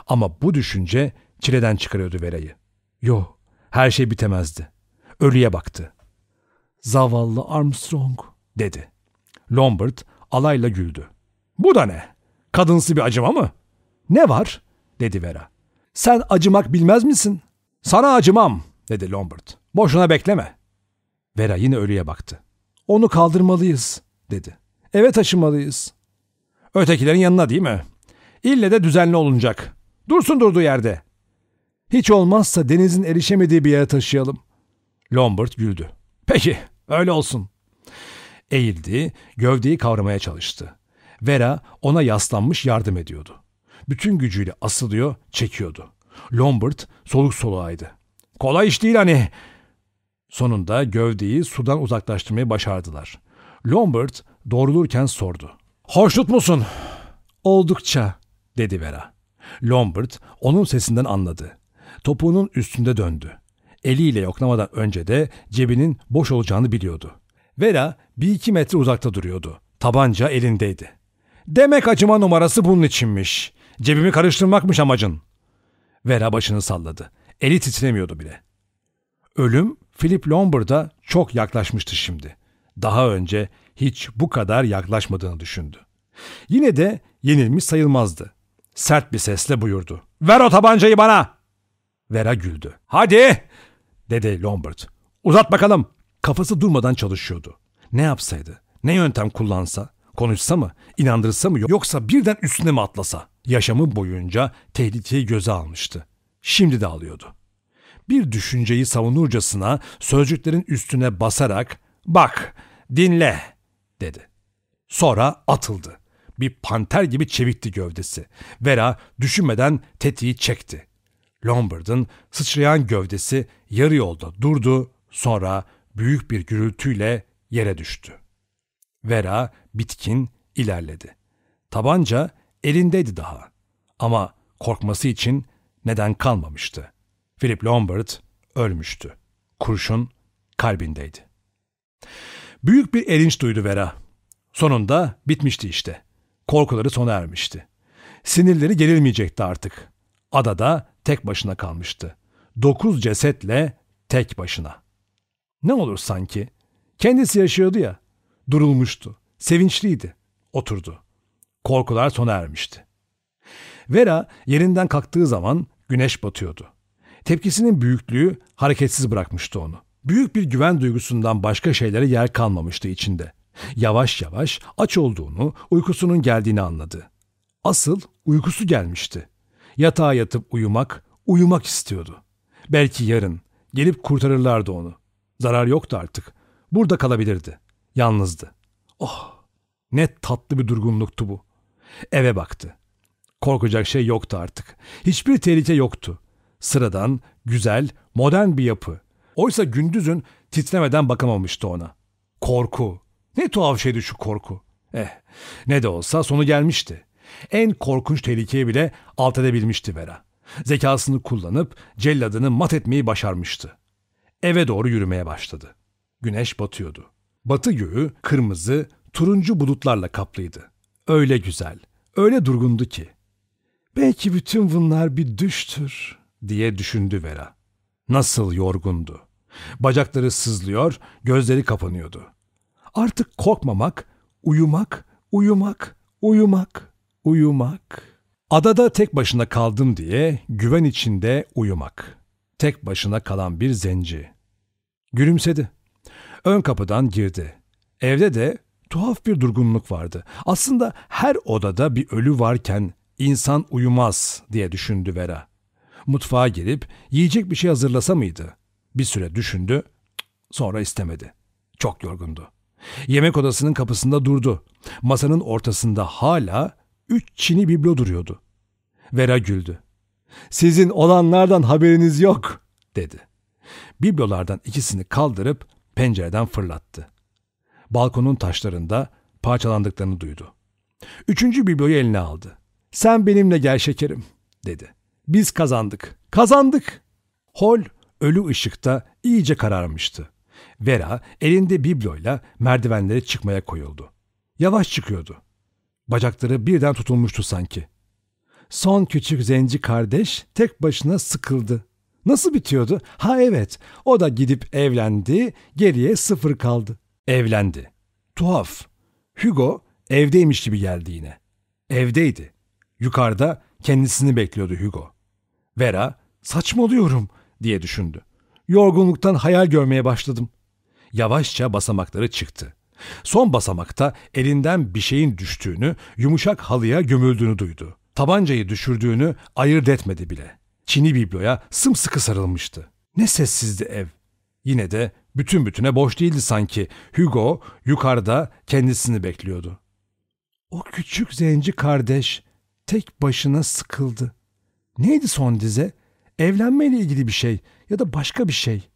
Ama bu düşünce çileden çıkarıyordu Vera'yı. Yo, her şey bitemezdi. Ölüye baktı. Zavallı Armstrong, dedi. Lombard alayla güldü. Bu da ne? Kadınsı bir acıma mı? Ne var? dedi Vera. Sen acımak bilmez misin? Sana acımam, dedi Lombard. Boşuna bekleme. Vera yine ölüye baktı. Onu kaldırmalıyız, dedi. Eve taşımalıyız. Ötekilerin yanına değil mi? İlle de düzenli olunacak. Dursun durduğu yerde. Hiç olmazsa denizin erişemediği bir yere taşıyalım. Lombard güldü. Peki, öyle olsun. Eğildi, gövdeyi kavramaya çalıştı. Vera ona yaslanmış yardım ediyordu. Bütün gücüyle asılıyor, çekiyordu. Lombard soluk soluğaydı. Kolay iş değil hani. Sonunda gövdeyi sudan uzaklaştırmayı başardılar. Lombard doğrulurken sordu. Hoşnut musun? Oldukça, dedi Vera. Lombard onun sesinden anladı. Topuğunun üstünde döndü. Eliyle yoklamadan önce de cebinin boş olacağını biliyordu. Vera bir iki metre uzakta duruyordu. Tabanca elindeydi. Demek acıma numarası bunun içinmiş. Cebimi karıştırmakmış amacın. Vera başını salladı. Eli titremiyordu bile. Ölüm Philip Lombard'a çok yaklaşmıştı şimdi. Daha önce hiç bu kadar yaklaşmadığını düşündü. Yine de yenilmiş sayılmazdı. Sert bir sesle buyurdu. Ver o tabancayı bana! Vera güldü. Hadi! Dedi Lombard. Uzat bakalım. Kafası durmadan çalışıyordu. Ne yapsaydı? Ne yöntem kullansa? Konuşsa mı? İnandırsa mı? Yoksa birden üstüne mi atlasa? Yaşamı boyunca tehlikeyi göze almıştı. Şimdi de alıyordu. Bir düşünceyi savunurcasına sözcüklerin üstüne basarak ''Bak, dinle'' dedi. Sonra atıldı. Bir panter gibi çevikti gövdesi. Vera düşünmeden tetiği çekti. Lombard'ın sıçrayan gövdesi yarı yolda durdu, sonra büyük bir gürültüyle yere düştü. Vera bitkin ilerledi. Tabanca elindeydi daha. Ama korkması için neden kalmamıştı. Philip Lombard ölmüştü. Kurşun kalbindeydi. Büyük bir erinç duydu Vera. Sonunda bitmişti işte. Korkuları sona ermişti. Sinirleri gerilmeyecekti artık. Adada tek başına kalmıştı. Dokuz cesetle tek başına. Ne olur sanki? Kendisi yaşıyordu ya. Durulmuştu. Sevinçliydi. Oturdu. Korkular sona ermişti. Vera yerinden kalktığı zaman güneş batıyordu. Tepkisinin büyüklüğü hareketsiz bırakmıştı onu. Büyük bir güven duygusundan başka şeylere yer kalmamıştı içinde. Yavaş yavaş aç olduğunu, uykusunun geldiğini anladı. Asıl uykusu gelmişti. Yatağa yatıp uyumak, uyumak istiyordu. Belki yarın gelip kurtarırlardı onu. Zarar yoktu artık. Burada kalabilirdi. Yalnızdı. Oh! Ne tatlı bir durgunluktu bu. Eve baktı. Korkacak şey yoktu artık. Hiçbir tehlike yoktu. Sıradan, güzel, modern bir yapı. Oysa gündüzün titremeden bakamamıştı ona. Korku. Ne tuhaf şeydi şu korku. Eh, ne de olsa sonu gelmişti. En korkunç tehlikeye bile alt edebilmişti Vera. Zekasını kullanıp celladını mat etmeyi başarmıştı. Eve doğru yürümeye başladı. Güneş batıyordu. Batı göğü kırmızı, turuncu bulutlarla kaplıydı. Öyle güzel, öyle durgundu ki. Belki bütün bunlar bir düştür diye düşündü Vera. Nasıl yorgundu. Bacakları sızlıyor, gözleri kapanıyordu. Artık korkmamak, uyumak, uyumak, uyumak, uyumak. Adada tek başına kaldım diye güven içinde uyumak. Tek başına kalan bir zenci. Gülümsedi. Ön kapıdan girdi. Evde de tuhaf bir durgunluk vardı. Aslında her odada bir ölü varken insan uyumaz diye düşündü Vera. Mutfağa girip yiyecek bir şey hazırlasa mıydı? Bir süre düşündü, sonra istemedi. Çok yorgundu. Yemek odasının kapısında durdu. Masanın ortasında hala üç çini biblo duruyordu. Vera güldü. Sizin olanlardan haberiniz yok, dedi. Biblolardan ikisini kaldırıp pencereden fırlattı. Balkonun taşlarında parçalandıklarını duydu. Üçüncü bibloyu eline aldı. Sen benimle gel şekerim, dedi. Biz kazandık, kazandık. Hol ölü ışıkta iyice kararmıştı. Vera elinde bibloyla merdivenlere çıkmaya koyuldu. Yavaş çıkıyordu. Bacakları birden tutulmuştu sanki. Son küçük zenci kardeş tek başına sıkıldı. Nasıl bitiyordu? Ha evet, o da gidip evlendi, geriye sıfır kaldı. Evlendi. Tuhaf. Hugo evdeymiş gibi geldi yine. Evdeydi. Yukarıda kendisini bekliyordu Hugo. Vera, saçmalıyorum diye düşündü. Yorgunluktan hayal görmeye başladım. Yavaşça basamakları çıktı. Son basamakta elinden bir şeyin düştüğünü, yumuşak halıya gömüldüğünü duydu. Tabancayı düşürdüğünü ayırt etmedi bile. Çini bibloya sımsıkı sarılmıştı. Ne sessizdi ev. Yine de bütün bütüne boş değildi sanki. Hugo yukarıda kendisini bekliyordu. O küçük zenci kardeş tek başına sıkıldı. Neydi son dize? Evlenmeyle ilgili bir şey ya da başka bir şey.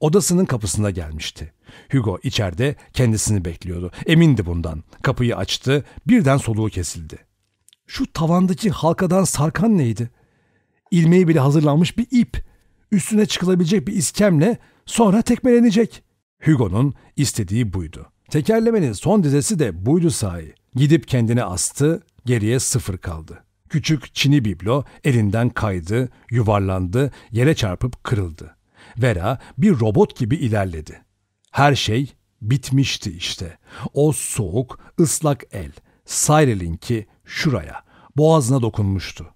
Odasının kapısına gelmişti. Hugo içeride kendisini bekliyordu. Emindi bundan. Kapıyı açtı, birden soluğu kesildi. Şu tavandaki halkadan sarkan neydi? İlmeği bile hazırlanmış bir ip. Üstüne çıkılabilecek bir iskemle sonra tekmelenecek. Hugo'nun istediği buydu. Tekerlemenin son dizesi de buydu sahi. Gidip kendini astı, geriye sıfır kaldı. Küçük çini biblo elinden kaydı, yuvarlandı, yere çarpıp kırıldı. Vera bir robot gibi ilerledi. Her şey bitmişti işte. O soğuk, ıslak el, Cyril'inki şuraya, boğazına dokunmuştu.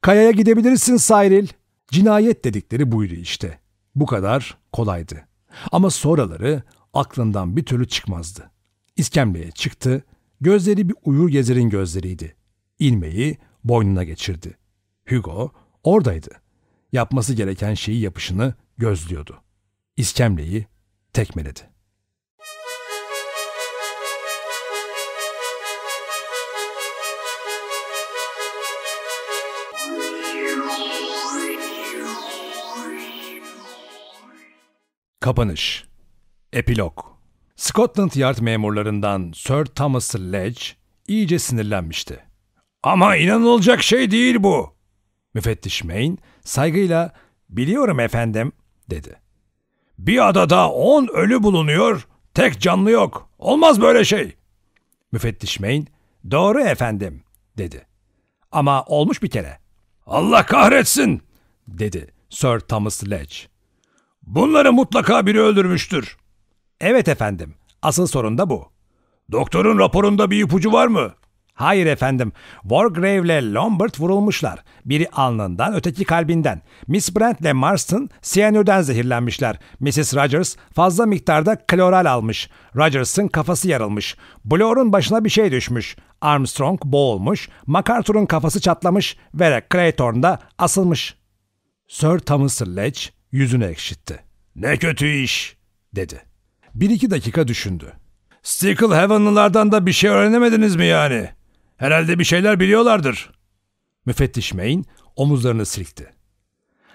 Kayaya gidebilirsin Cyril. Cinayet dedikleri buydu işte. Bu kadar kolaydı. Ama sonraları aklından bir türlü çıkmazdı. İskemleye çıktı, gözleri bir uyur gezerin gözleriydi. İlmeği boynuna geçirdi. Hugo oradaydı. Yapması gereken şeyi yapışını gözlüyordu. İskemleyi tekmeledi. Kapanış Epilog Scotland Yard memurlarından Sir Thomas Ledge iyice sinirlenmişti. Ama inanılacak şey değil bu. Müfettiş Main saygıyla biliyorum efendim dedi. Bir adada on ölü bulunuyor, tek canlı yok. Olmaz böyle şey. Müfettiş Main doğru efendim dedi. Ama olmuş bir kere. Allah kahretsin dedi Sir Thomas Ledge. Bunları mutlaka biri öldürmüştür. Evet efendim. Asıl sorun da bu. Doktorun raporunda bir ipucu var mı? Hayır efendim. Wargrave ile Lombard vurulmuşlar. Biri alnından, öteki kalbinden. Miss Brent ile Marston siyanürden zehirlenmişler. Mrs. Rogers fazla miktarda kloral almış. Rogers'ın kafası yarılmış. Bloor'un başına bir şey düşmüş. Armstrong boğulmuş. MacArthur'un kafası çatlamış. Ve Clayton da asılmış. Sir Thomas Ledge yüzünü ekşitti. Ne kötü iş, dedi. Bir iki dakika düşündü. Stickle Heaven'lılardan da bir şey öğrenemediniz mi yani? Herhalde bir şeyler biliyorlardır. Müfettiş Main omuzlarını silkti.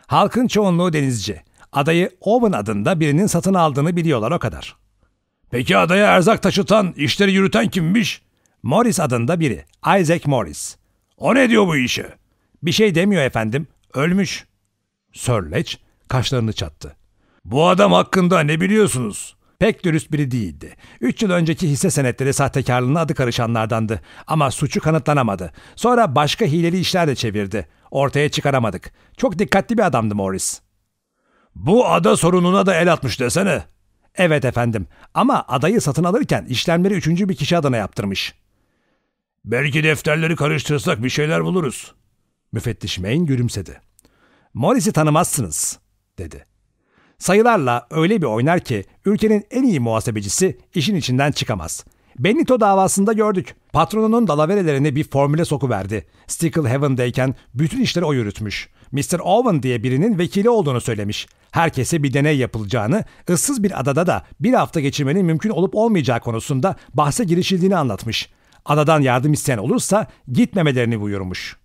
Halkın çoğunluğu denizci. Adayı Owen adında birinin satın aldığını biliyorlar o kadar. Peki adaya erzak taşıtan, işleri yürüten kimmiş? Morris adında biri. Isaac Morris. O ne diyor bu işe? Bir şey demiyor efendim. Ölmüş. Sir Leç kaşlarını çattı. Bu adam hakkında ne biliyorsunuz? Pek dürüst biri değildi. Üç yıl önceki hisse senetleri sahtekarlığına adı karışanlardandı. Ama suçu kanıtlanamadı. Sonra başka hileli işler de çevirdi. Ortaya çıkaramadık. Çok dikkatli bir adamdı Morris. Bu ada sorununa da el atmış desene. Evet efendim ama adayı satın alırken işlemleri üçüncü bir kişi adına yaptırmış. Belki defterleri karıştırsak bir şeyler buluruz. Müfettiş Main gülümsedi. Morris'i tanımazsınız, dedi. Sayılarla öyle bir oynar ki ülkenin en iyi muhasebecisi işin içinden çıkamaz. Benito davasında gördük. Patronunun dalaverelerini bir formüle sokuverdi. Stickle Heaven'dayken bütün işleri o yürütmüş. Mr. Owen diye birinin vekili olduğunu söylemiş. Herkese bir deney yapılacağını, ıssız bir adada da bir hafta geçirmenin mümkün olup olmayacağı konusunda bahse girişildiğini anlatmış. Adadan yardım isteyen olursa gitmemelerini buyurmuş.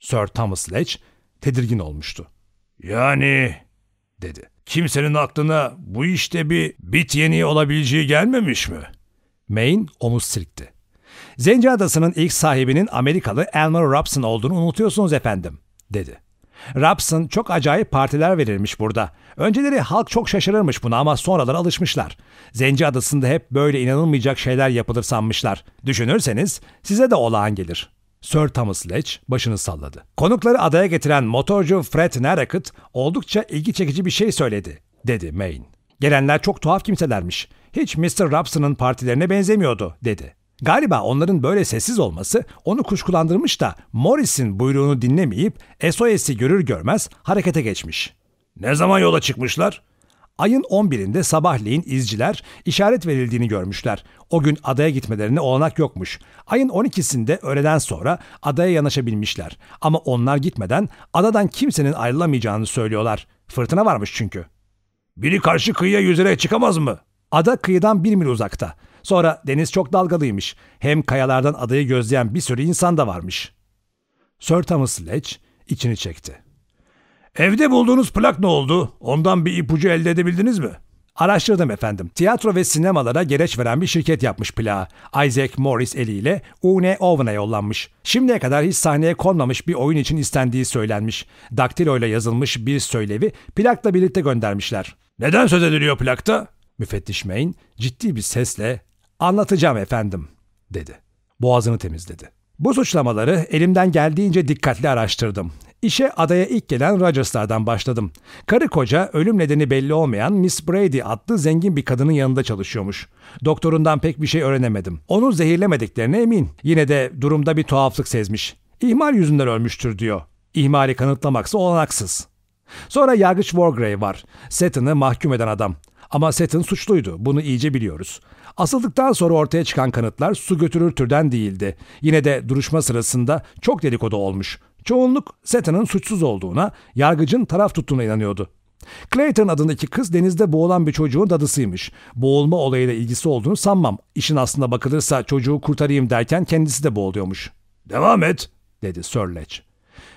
Sir Thomas Ledge tedirgin olmuştu. Yani dedi. Kimsenin aklına bu işte bir bit yeni olabileceği gelmemiş mi? Maine omuz silkti. Zenci Adası'nın ilk sahibinin Amerikalı Elmer Robson olduğunu unutuyorsunuz efendim, dedi. Robson çok acayip partiler verirmiş burada. Önceleri halk çok şaşırırmış buna ama sonradan alışmışlar. Zenci Adası'nda hep böyle inanılmayacak şeyler yapılır sanmışlar. Düşünürseniz size de olağan gelir. Sir Thomas Ledge başını salladı. Konukları adaya getiren motorcu Fred Narracket oldukça ilgi çekici bir şey söyledi, dedi Maine. Gelenler çok tuhaf kimselermiş. Hiç Mr. Robson'ın partilerine benzemiyordu, dedi. Galiba onların böyle sessiz olması onu kuşkulandırmış da Morris'in buyruğunu dinlemeyip SOS'i görür görmez harekete geçmiş. Ne zaman yola çıkmışlar? Ayın 11'inde sabahleyin izciler işaret verildiğini görmüşler. O gün adaya gitmelerine olanak yokmuş. Ayın 12'sinde öğleden sonra adaya yanaşabilmişler. Ama onlar gitmeden adadan kimsenin ayrılamayacağını söylüyorlar. Fırtına varmış çünkü. Biri karşı kıyıya yüzerek çıkamaz mı? Ada kıyıdan bir mil uzakta. Sonra deniz çok dalgalıymış. Hem kayalardan adayı gözleyen bir sürü insan da varmış. Sir Thomas Ledge içini çekti. Evde bulduğunuz plak ne oldu? Ondan bir ipucu elde edebildiniz mi? Araştırdım efendim. Tiyatro ve sinemalara gereç veren bir şirket yapmış plağı. Isaac Morris eliyle Une Owen'a yollanmış. Şimdiye kadar hiç sahneye konmamış bir oyun için istendiği söylenmiş. Daktilo ile yazılmış bir söylevi plakla birlikte göndermişler. Neden söz ediliyor plakta? Müfettiş Main ciddi bir sesle anlatacağım efendim dedi. Boğazını temizledi. Bu suçlamaları elimden geldiğince dikkatli araştırdım. İşe adaya ilk gelen Rogers'lardan başladım. Karı koca ölüm nedeni belli olmayan Miss Brady adlı zengin bir kadının yanında çalışıyormuş. Doktorundan pek bir şey öğrenemedim. Onu zehirlemediklerine emin. Yine de durumda bir tuhaflık sezmiş. İhmal yüzünden ölmüştür diyor. İhmali kanıtlamaksa olanaksız. Sonra yargıç Wargrave var. Seton'ı mahkum eden adam. Ama Seton suçluydu. Bunu iyice biliyoruz. Asıldıktan sonra ortaya çıkan kanıtlar su götürür türden değildi. Yine de duruşma sırasında çok dedikodu olmuş. Çoğunluk Seton'ın suçsuz olduğuna, yargıcın taraf tuttuğuna inanıyordu. Clayton adındaki kız denizde boğulan bir çocuğun dadısıymış. Boğulma olayıyla ilgisi olduğunu sanmam. İşin aslına bakılırsa çocuğu kurtarayım derken kendisi de boğuluyormuş. Devam et, dedi Sir Ledge.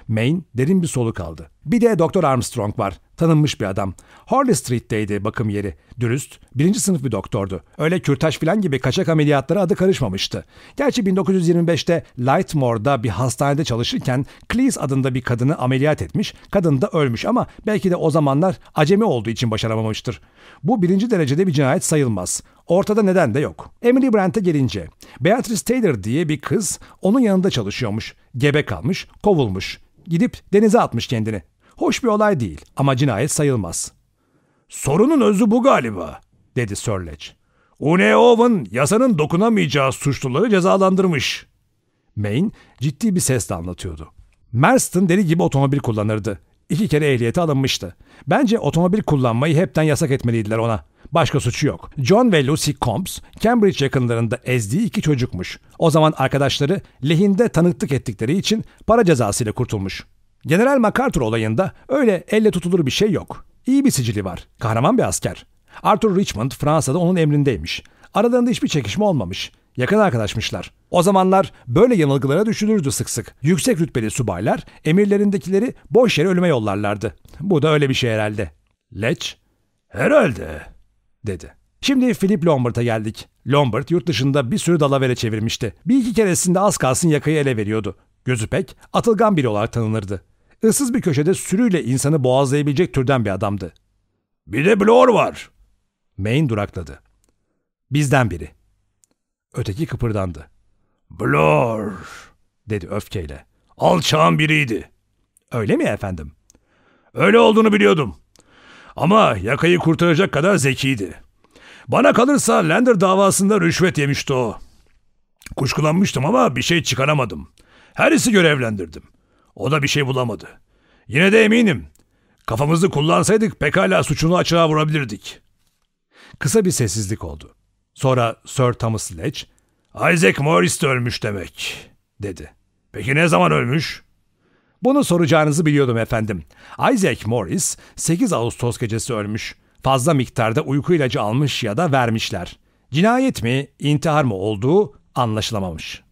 Maine derin bir soluk aldı. Bir de Doktor Armstrong var. Tanınmış bir adam. Harley Street'teydi bakım yeri. Dürüst, birinci sınıf bir doktordu. Öyle kürtaj filan gibi kaçak ameliyatlara adı karışmamıştı. Gerçi 1925'te Lightmore'da bir hastanede çalışırken Cleese adında bir kadını ameliyat etmiş. Kadın da ölmüş ama belki de o zamanlar acemi olduğu için başaramamıştır. Bu birinci derecede bir cinayet sayılmaz. Ortada neden de yok. Emily Brandt'e gelince, Beatrice Taylor diye bir kız onun yanında çalışıyormuş. Gebe kalmış, kovulmuş. Gidip denize atmış kendini. Hoş bir olay değil ama cinayet sayılmaz. Sorunun özü bu galiba, dedi Sir Ledge. Une Owen yasanın dokunamayacağı suçluları cezalandırmış. Maine ciddi bir sesle anlatıyordu. Marston deli gibi otomobil kullanırdı. İki kere ehliyeti alınmıştı. Bence otomobil kullanmayı hepten yasak etmeliydiler ona. Başka suçu yok. John ve Lucy Combs, Cambridge yakınlarında ezdiği iki çocukmuş. O zaman arkadaşları lehinde tanıklık ettikleri için para cezasıyla kurtulmuş. General MacArthur olayında öyle elle tutulur bir şey yok. İyi bir sicili var. Kahraman bir asker. Arthur Richmond Fransa'da onun emrindeymiş. Aralarında hiçbir çekişme olmamış. Yakın arkadaşmışlar. O zamanlar böyle yanılgılara düşülürdü sık sık. Yüksek rütbeli subaylar emirlerindekileri boş yere ölüme yollarlardı. Bu da öyle bir şey herhalde. Leç, herhalde, dedi. Şimdi Philip Lombard'a geldik. Lombard yurt dışında bir sürü dalavere çevirmişti. Bir iki keresinde az kalsın yakayı ele veriyordu. Gözü pek atılgan biri olarak tanınırdı. Issız bir köşede sürüyle insanı boğazlayabilecek türden bir adamdı. Bir de Blor var. Main durakladı. Bizden biri. Öteki kıpırdandı. Blor, dedi öfkeyle. Alçağın biriydi. Öyle mi efendim? Öyle olduğunu biliyordum. Ama yakayı kurtaracak kadar zekiydi. Bana kalırsa Lander davasında rüşvet yemişti o. Kuşkulanmıştım ama bir şey çıkaramadım. Herisi görevlendirdim. O da bir şey bulamadı. Yine de eminim. Kafamızı kullansaydık pekala suçunu açığa vurabilirdik. Kısa bir sessizlik oldu. Sonra Sir Thomas Ledge, Isaac Morris de ölmüş demek, dedi. Peki ne zaman ölmüş? Bunu soracağınızı biliyordum efendim. Isaac Morris 8 Ağustos gecesi ölmüş. Fazla miktarda uyku ilacı almış ya da vermişler. Cinayet mi, intihar mı olduğu anlaşılamamış.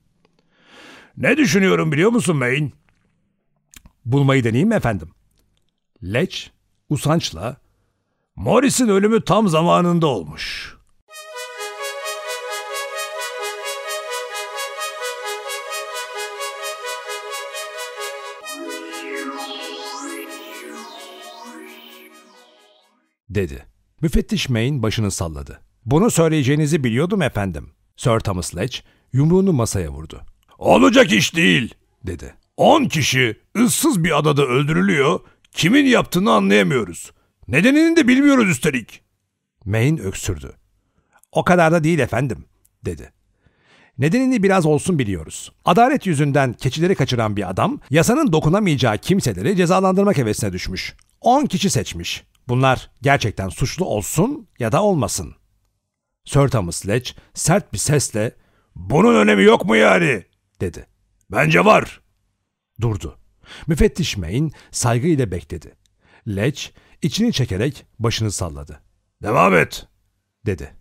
Ne düşünüyorum biliyor musun Main? Bulmayı deneyeyim efendim? Leç, usançla, Morris'in ölümü tam zamanında olmuş. dedi. Müfettiş Main başını salladı. Bunu söyleyeceğinizi biliyordum efendim. Sir Thomas Ledge yumruğunu masaya vurdu. Olacak iş değil, dedi. On kişi ıssız bir adada öldürülüyor, kimin yaptığını anlayamıyoruz. Nedenini de bilmiyoruz üstelik. Main öksürdü. O kadar da değil efendim, dedi. Nedenini biraz olsun biliyoruz. Adalet yüzünden keçileri kaçıran bir adam, yasanın dokunamayacağı kimseleri cezalandırmak hevesine düşmüş. On kişi seçmiş. Bunlar gerçekten suçlu olsun ya da olmasın. Sir Thomas Ledge sert bir sesle ''Bunun önemi yok mu yani?'' dedi. ''Bence var.'' Durdu. Müfettiş Main saygıyla bekledi. Ledge içini çekerek başını salladı. ''Devam et.'' dedi.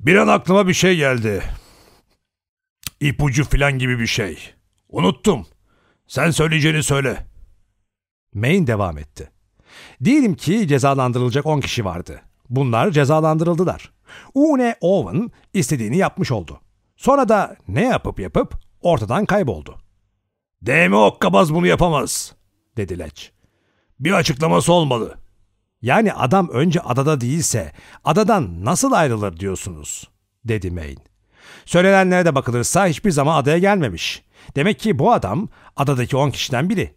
''Bir an aklıma bir şey geldi. İpucu filan gibi bir şey. Unuttum. Sen söyleyeceğini söyle.'' Main devam etti. Diyelim ki cezalandırılacak 10 kişi vardı. Bunlar cezalandırıldılar. Une Owen istediğini yapmış oldu. Sonra da ne yapıp yapıp ortadan kayboldu. DM Okkabaz bunu yapamaz, dedi Leç. Bir açıklaması olmalı. Yani adam önce adada değilse adadan nasıl ayrılır diyorsunuz, dedi Main. Söylenenlere de bakılırsa hiçbir zaman adaya gelmemiş. Demek ki bu adam adadaki 10 kişiden biri.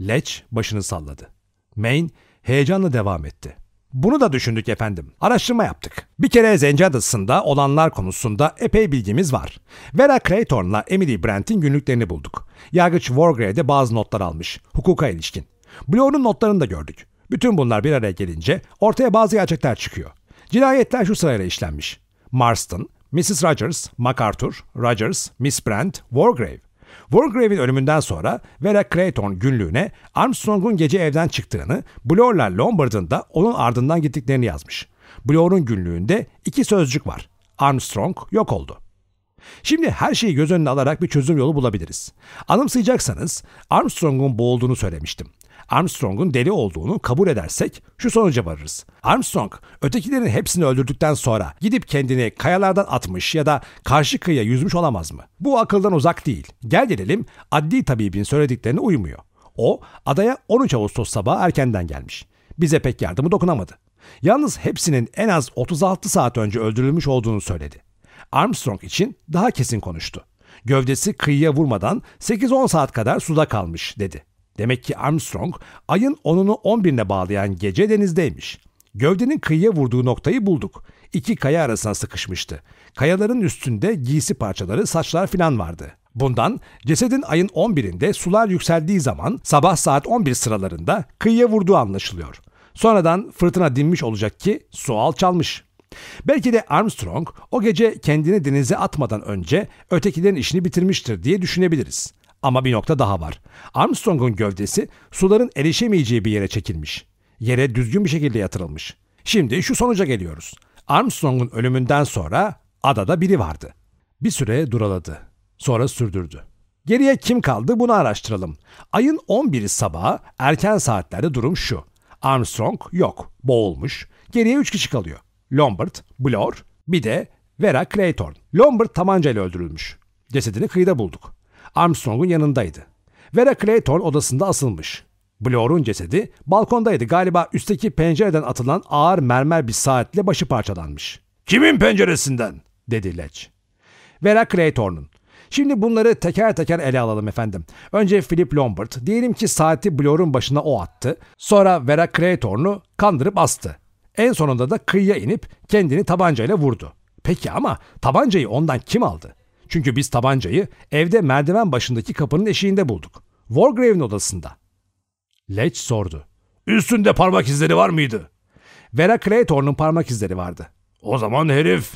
Leç başını salladı. Main heyecanla devam etti. Bunu da düşündük efendim. Araştırma yaptık. Bir kere Zenci Adası'nda olanlar konusunda epey bilgimiz var. Vera Clayton'la Emily Brent'in günlüklerini bulduk. Yargıç Wargrave'de bazı notlar almış. Hukuka ilişkin. Bloor'un notlarını da gördük. Bütün bunlar bir araya gelince ortaya bazı gerçekler çıkıyor. Cinayetler şu sırayla işlenmiş. Marston, Mrs. Rogers, MacArthur, Rogers, Miss Brent, Wargrave. Wargrave'in ölümünden sonra Vera Clayton günlüğüne Armstrong'un gece evden çıktığını, Bloor'la Lombard'ın da onun ardından gittiklerini yazmış. Bloor'un günlüğünde iki sözcük var. Armstrong yok oldu. Şimdi her şeyi göz önüne alarak bir çözüm yolu bulabiliriz. Anımsayacaksanız Armstrong'un boğulduğunu söylemiştim. Armstrong'un deli olduğunu kabul edersek şu sonuca varırız. Armstrong ötekilerin hepsini öldürdükten sonra gidip kendini kayalardan atmış ya da karşı kıyıya yüzmüş olamaz mı? Bu akıldan uzak değil. Gel gelelim adli tabibin söylediklerine uymuyor. O adaya 13 Ağustos sabahı erkenden gelmiş. Bize pek yardımı dokunamadı. Yalnız hepsinin en az 36 saat önce öldürülmüş olduğunu söyledi. Armstrong için daha kesin konuştu. Gövdesi kıyıya vurmadan 8-10 saat kadar suda kalmış dedi. Demek ki Armstrong ayın 10'unu 11'ine bağlayan gece denizdeymiş. Gövdenin kıyıya vurduğu noktayı bulduk. İki kaya arasına sıkışmıştı. Kayaların üstünde giysi parçaları, saçlar filan vardı. Bundan cesedin ayın 11'inde sular yükseldiği zaman sabah saat 11 sıralarında kıyıya vurduğu anlaşılıyor. Sonradan fırtına dinmiş olacak ki su alçalmış. Belki de Armstrong o gece kendini denize atmadan önce ötekilerin işini bitirmiştir diye düşünebiliriz. Ama bir nokta daha var. Armstrong'un gövdesi suların erişemeyeceği bir yere çekilmiş. Yere düzgün bir şekilde yatırılmış. Şimdi şu sonuca geliyoruz. Armstrong'un ölümünden sonra adada biri vardı. Bir süre duraladı. Sonra sürdürdü. Geriye kim kaldı bunu araştıralım. Ayın 11'i sabahı erken saatlerde durum şu. Armstrong yok, boğulmuş. Geriye 3 kişi kalıyor. Lombard, Blor, bir de Vera Clayton. Lombard tabancayla öldürülmüş. Cesedini kıyıda bulduk. Armstrong'un yanındaydı. Vera Clayton odasında asılmış. Blor'un cesedi balkondaydı. Galiba üstteki pencereden atılan ağır mermer bir saatle başı parçalanmış. Kimin penceresinden? dedi Letch. Vera Clayton'un. Şimdi bunları teker teker ele alalım efendim. Önce Philip Lombard, diyelim ki saati Blor'un başına o attı. Sonra Vera Clayton'u kandırıp astı. En sonunda da kıyıya inip kendini tabancayla vurdu. Peki ama tabancayı ondan kim aldı? Çünkü biz tabancayı evde merdiven başındaki kapının eşiğinde bulduk. Wargrave'in odasında. Leach sordu. Üstünde parmak izleri var mıydı? Vera Clayton'un parmak izleri vardı. O zaman herif...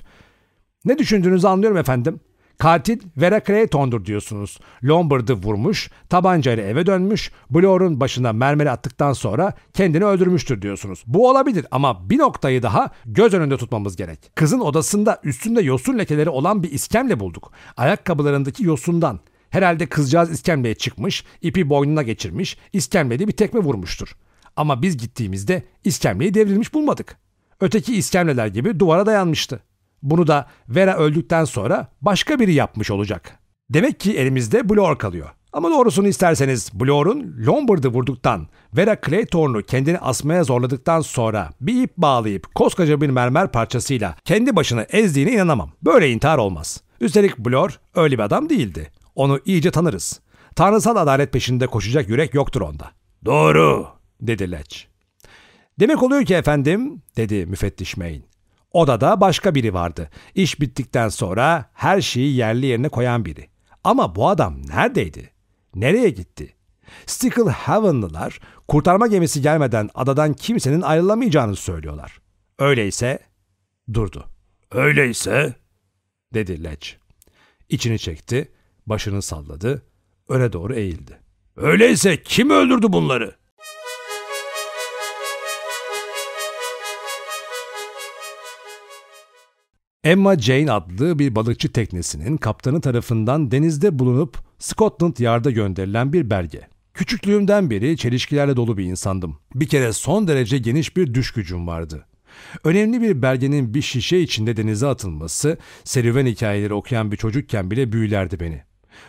Ne düşündüğünüzü anlıyorum efendim. Katil Vera Clayton'dur diyorsunuz. Lombard'ı vurmuş, tabancayla eve dönmüş, Blor'un başına mermeri attıktan sonra kendini öldürmüştür diyorsunuz. Bu olabilir ama bir noktayı daha göz önünde tutmamız gerek. Kızın odasında üstünde yosun lekeleri olan bir iskemle bulduk. Ayakkabılarındaki yosundan. Herhalde kızcağız iskemleye çıkmış, ipi boynuna geçirmiş, iskemlede bir tekme vurmuştur. Ama biz gittiğimizde iskemleyi devrilmiş bulmadık. Öteki iskemleler gibi duvara dayanmıştı. Bunu da Vera öldükten sonra başka biri yapmış olacak. Demek ki elimizde Blor kalıyor. Ama doğrusunu isterseniz Blor'un Lombard'ı vurduktan, Vera Claytorn'u kendini asmaya zorladıktan sonra bir ip bağlayıp koskoca bir mermer parçasıyla kendi başına ezdiğine inanamam. Böyle intihar olmaz. Üstelik Blor öyle bir adam değildi. Onu iyice tanırız. Tanrısal adalet peşinde koşacak yürek yoktur onda. Doğru, dedi Letch. Demek oluyor ki efendim, dedi müfettiş Main. Odada başka biri vardı. İş bittikten sonra her şeyi yerli yerine koyan biri. Ama bu adam neredeydi? Nereye gitti? Stickle Haven'lılar kurtarma gemisi gelmeden adadan kimsenin ayrılamayacağını söylüyorlar. Öyleyse durdu. Öyleyse dedi Ledge. İçini çekti, başını salladı, öne doğru eğildi. Öyleyse kim öldürdü bunları? Emma Jane adlı bir balıkçı teknesinin kaptanı tarafından denizde bulunup Scotland Yard'a gönderilen bir belge. Küçüklüğümden beri çelişkilerle dolu bir insandım. Bir kere son derece geniş bir düş gücüm vardı. Önemli bir belgenin bir şişe içinde denize atılması, serüven hikayeleri okuyan bir çocukken bile büyülerdi beni.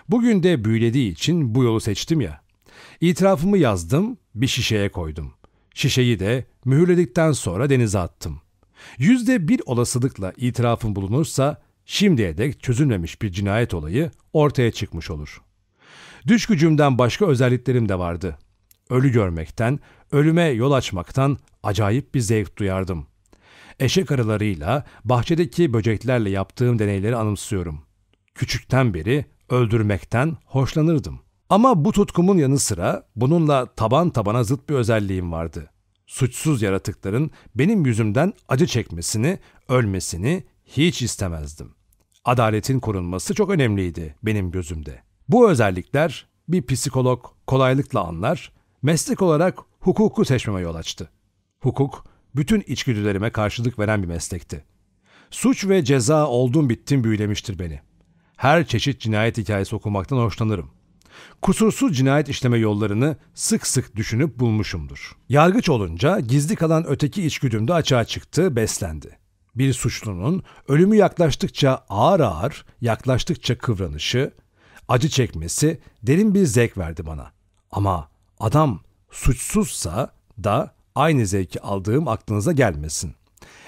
Bugün de büyülediği için bu yolu seçtim ya. İtirafımı yazdım, bir şişeye koydum. Şişeyi de mühürledikten sonra denize attım. Yüzde bir olasılıkla itirafım bulunursa şimdiye dek çözülmemiş bir cinayet olayı ortaya çıkmış olur. Düş gücümden başka özelliklerim de vardı. Ölü görmekten, ölüme yol açmaktan acayip bir zevk duyardım. Eşek arılarıyla, bahçedeki böceklerle yaptığım deneyleri anımsıyorum. Küçükten beri öldürmekten hoşlanırdım. Ama bu tutkumun yanı sıra bununla taban tabana zıt bir özelliğim vardı suçsuz yaratıkların benim yüzümden acı çekmesini, ölmesini hiç istemezdim. Adaletin korunması çok önemliydi benim gözümde. Bu özellikler bir psikolog kolaylıkla anlar, meslek olarak hukuku seçmeme yol açtı. Hukuk, bütün içgüdülerime karşılık veren bir meslekti. Suç ve ceza oldum bittim büyülemiştir beni. Her çeşit cinayet hikayesi okumaktan hoşlanırım kusursuz cinayet işleme yollarını sık sık düşünüp bulmuşumdur. Yargıç olunca gizli kalan öteki içgüdüm de açığa çıktı, beslendi. Bir suçlunun ölümü yaklaştıkça ağır ağır, yaklaştıkça kıvranışı, acı çekmesi derin bir zevk verdi bana. Ama adam suçsuzsa da aynı zevki aldığım aklınıza gelmesin.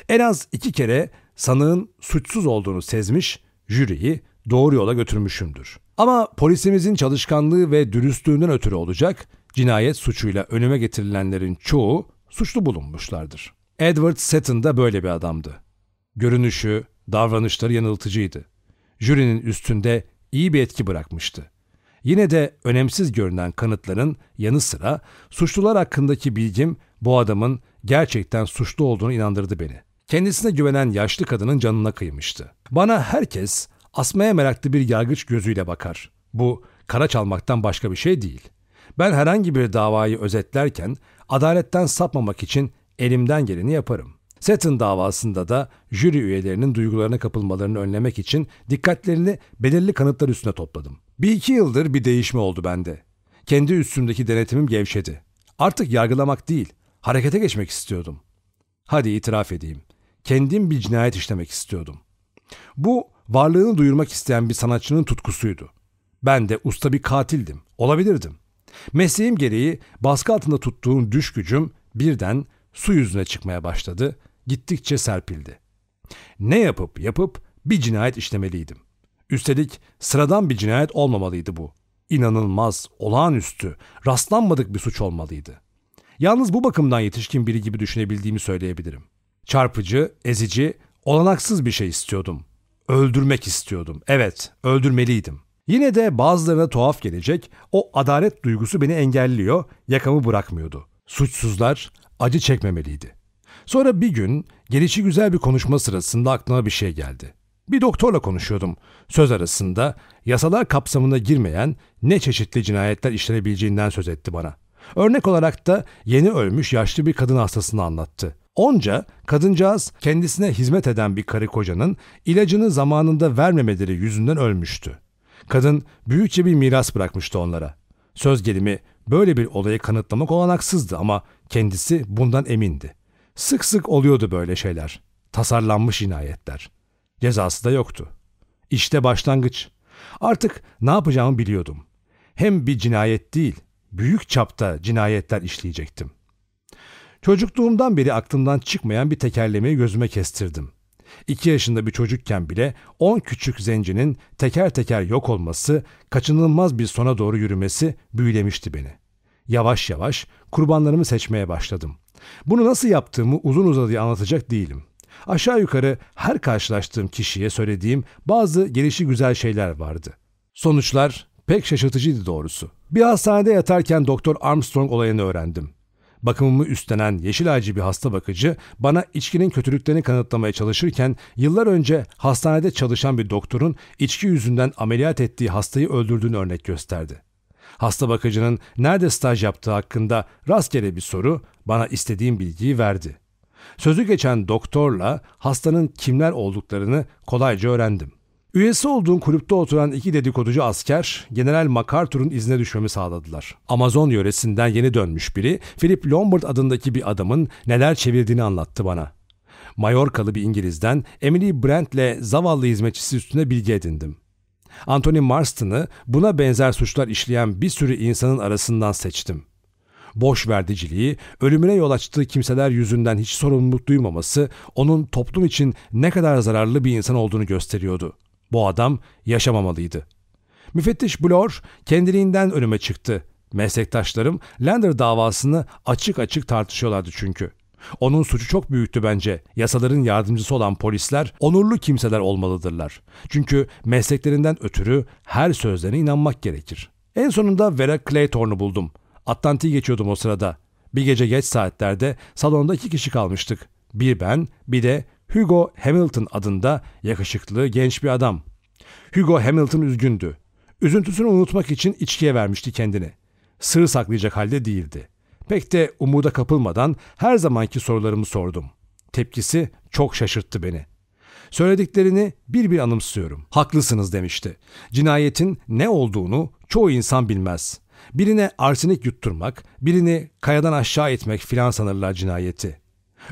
En az iki kere sanığın suçsuz olduğunu sezmiş, jüriyi doğru yola götürmüşümdür. Ama polisimizin çalışkanlığı ve dürüstlüğünden ötürü olacak, cinayet suçuyla önüme getirilenlerin çoğu suçlu bulunmuşlardır. Edward Seton da böyle bir adamdı. Görünüşü, davranışları yanıltıcıydı. Jürinin üstünde iyi bir etki bırakmıştı. Yine de önemsiz görünen kanıtların yanı sıra suçlular hakkındaki bilgim bu adamın gerçekten suçlu olduğunu inandırdı beni. Kendisine güvenen yaşlı kadının canına kıymıştı. Bana herkes asmaya meraklı bir yargıç gözüyle bakar. Bu kara çalmaktan başka bir şey değil. Ben herhangi bir davayı özetlerken adaletten sapmamak için elimden geleni yaparım. Seton davasında da jüri üyelerinin duygularına kapılmalarını önlemek için dikkatlerini belirli kanıtlar üstüne topladım. Bir iki yıldır bir değişme oldu bende. Kendi üstümdeki denetimim gevşedi. Artık yargılamak değil, harekete geçmek istiyordum. Hadi itiraf edeyim. Kendim bir cinayet işlemek istiyordum. Bu varlığını duyurmak isteyen bir sanatçının tutkusuydu. Ben de usta bir katildim. Olabilirdim. Mesleğim gereği baskı altında tuttuğum düş gücüm birden su yüzüne çıkmaya başladı. Gittikçe serpildi. Ne yapıp yapıp bir cinayet işlemeliydim. Üstelik sıradan bir cinayet olmamalıydı bu. İnanılmaz, olağanüstü, rastlanmadık bir suç olmalıydı. Yalnız bu bakımdan yetişkin biri gibi düşünebildiğimi söyleyebilirim. Çarpıcı, ezici, olanaksız bir şey istiyordum. Öldürmek istiyordum. Evet, öldürmeliydim. Yine de bazılarına tuhaf gelecek, o adalet duygusu beni engelliyor, yakamı bırakmıyordu. Suçsuzlar acı çekmemeliydi. Sonra bir gün gelişi güzel bir konuşma sırasında aklıma bir şey geldi. Bir doktorla konuşuyordum. Söz arasında yasalar kapsamına girmeyen ne çeşitli cinayetler işlenebileceğinden söz etti bana. Örnek olarak da yeni ölmüş yaşlı bir kadın hastasını anlattı. Onca kadıncağız kendisine hizmet eden bir karı kocanın ilacını zamanında vermemeleri yüzünden ölmüştü. Kadın büyükçe bir miras bırakmıştı onlara. Söz gelimi böyle bir olayı kanıtlamak olanaksızdı ama kendisi bundan emindi. Sık sık oluyordu böyle şeyler. Tasarlanmış cinayetler. Cezası da yoktu. İşte başlangıç. Artık ne yapacağımı biliyordum. Hem bir cinayet değil, büyük çapta cinayetler işleyecektim. Çocukluğumdan beri aklımdan çıkmayan bir tekerlemeyi gözüme kestirdim. İki yaşında bir çocukken bile on küçük zencinin teker teker yok olması, kaçınılmaz bir sona doğru yürümesi büyülemişti beni. Yavaş yavaş kurbanlarımı seçmeye başladım. Bunu nasıl yaptığımı uzun uzadıya anlatacak değilim. Aşağı yukarı her karşılaştığım kişiye söylediğim bazı gelişi güzel şeyler vardı. Sonuçlar pek şaşırtıcıydı doğrusu. Bir hastanede yatarken Doktor Armstrong olayını öğrendim. Bakımımı üstlenen yeşil ağacı bir hasta bakıcı bana içkinin kötülüklerini kanıtlamaya çalışırken yıllar önce hastanede çalışan bir doktorun içki yüzünden ameliyat ettiği hastayı öldürdüğünü örnek gösterdi. Hasta bakıcının nerede staj yaptığı hakkında rastgele bir soru bana istediğim bilgiyi verdi. Sözü geçen doktorla hastanın kimler olduklarını kolayca öğrendim. Üyesi olduğum kulüpte oturan iki dedikoducu asker General MacArthur'un izine düşmemi sağladılar. Amazon yöresinden yeni dönmüş biri Philip Lombard adındaki bir adamın neler çevirdiğini anlattı bana. Mayorkalı bir İngiliz'den Emily Brent'le zavallı hizmetçisi üstüne bilgi edindim. Anthony Marston'ı buna benzer suçlar işleyen bir sürü insanın arasından seçtim. Boş verdiciliği, ölümüne yol açtığı kimseler yüzünden hiç sorumluluk duymaması onun toplum için ne kadar zararlı bir insan olduğunu gösteriyordu. Bu adam yaşamamalıydı. Müfettiş Blor kendiliğinden önüme çıktı. Meslektaşlarım Lander davasını açık açık tartışıyorlardı çünkü. Onun suçu çok büyüktü bence. Yasaların yardımcısı olan polisler onurlu kimseler olmalıdırlar. Çünkü mesleklerinden ötürü her sözlerine inanmak gerekir. En sonunda Vera Claytorn'u buldum. Atlantik'i geçiyordum o sırada. Bir gece geç saatlerde salonda iki kişi kalmıştık. Bir ben, bir de Hugo Hamilton adında yakışıklı genç bir adam. Hugo Hamilton üzgündü. Üzüntüsünü unutmak için içkiye vermişti kendini. Sır saklayacak halde değildi. Pek de umuda kapılmadan her zamanki sorularımı sordum. Tepkisi çok şaşırttı beni. Söylediklerini bir bir anımsıyorum. Haklısınız demişti. Cinayetin ne olduğunu çoğu insan bilmez. Birine arsenik yutturmak, birini kayadan aşağı etmek filan sanırlar cinayeti.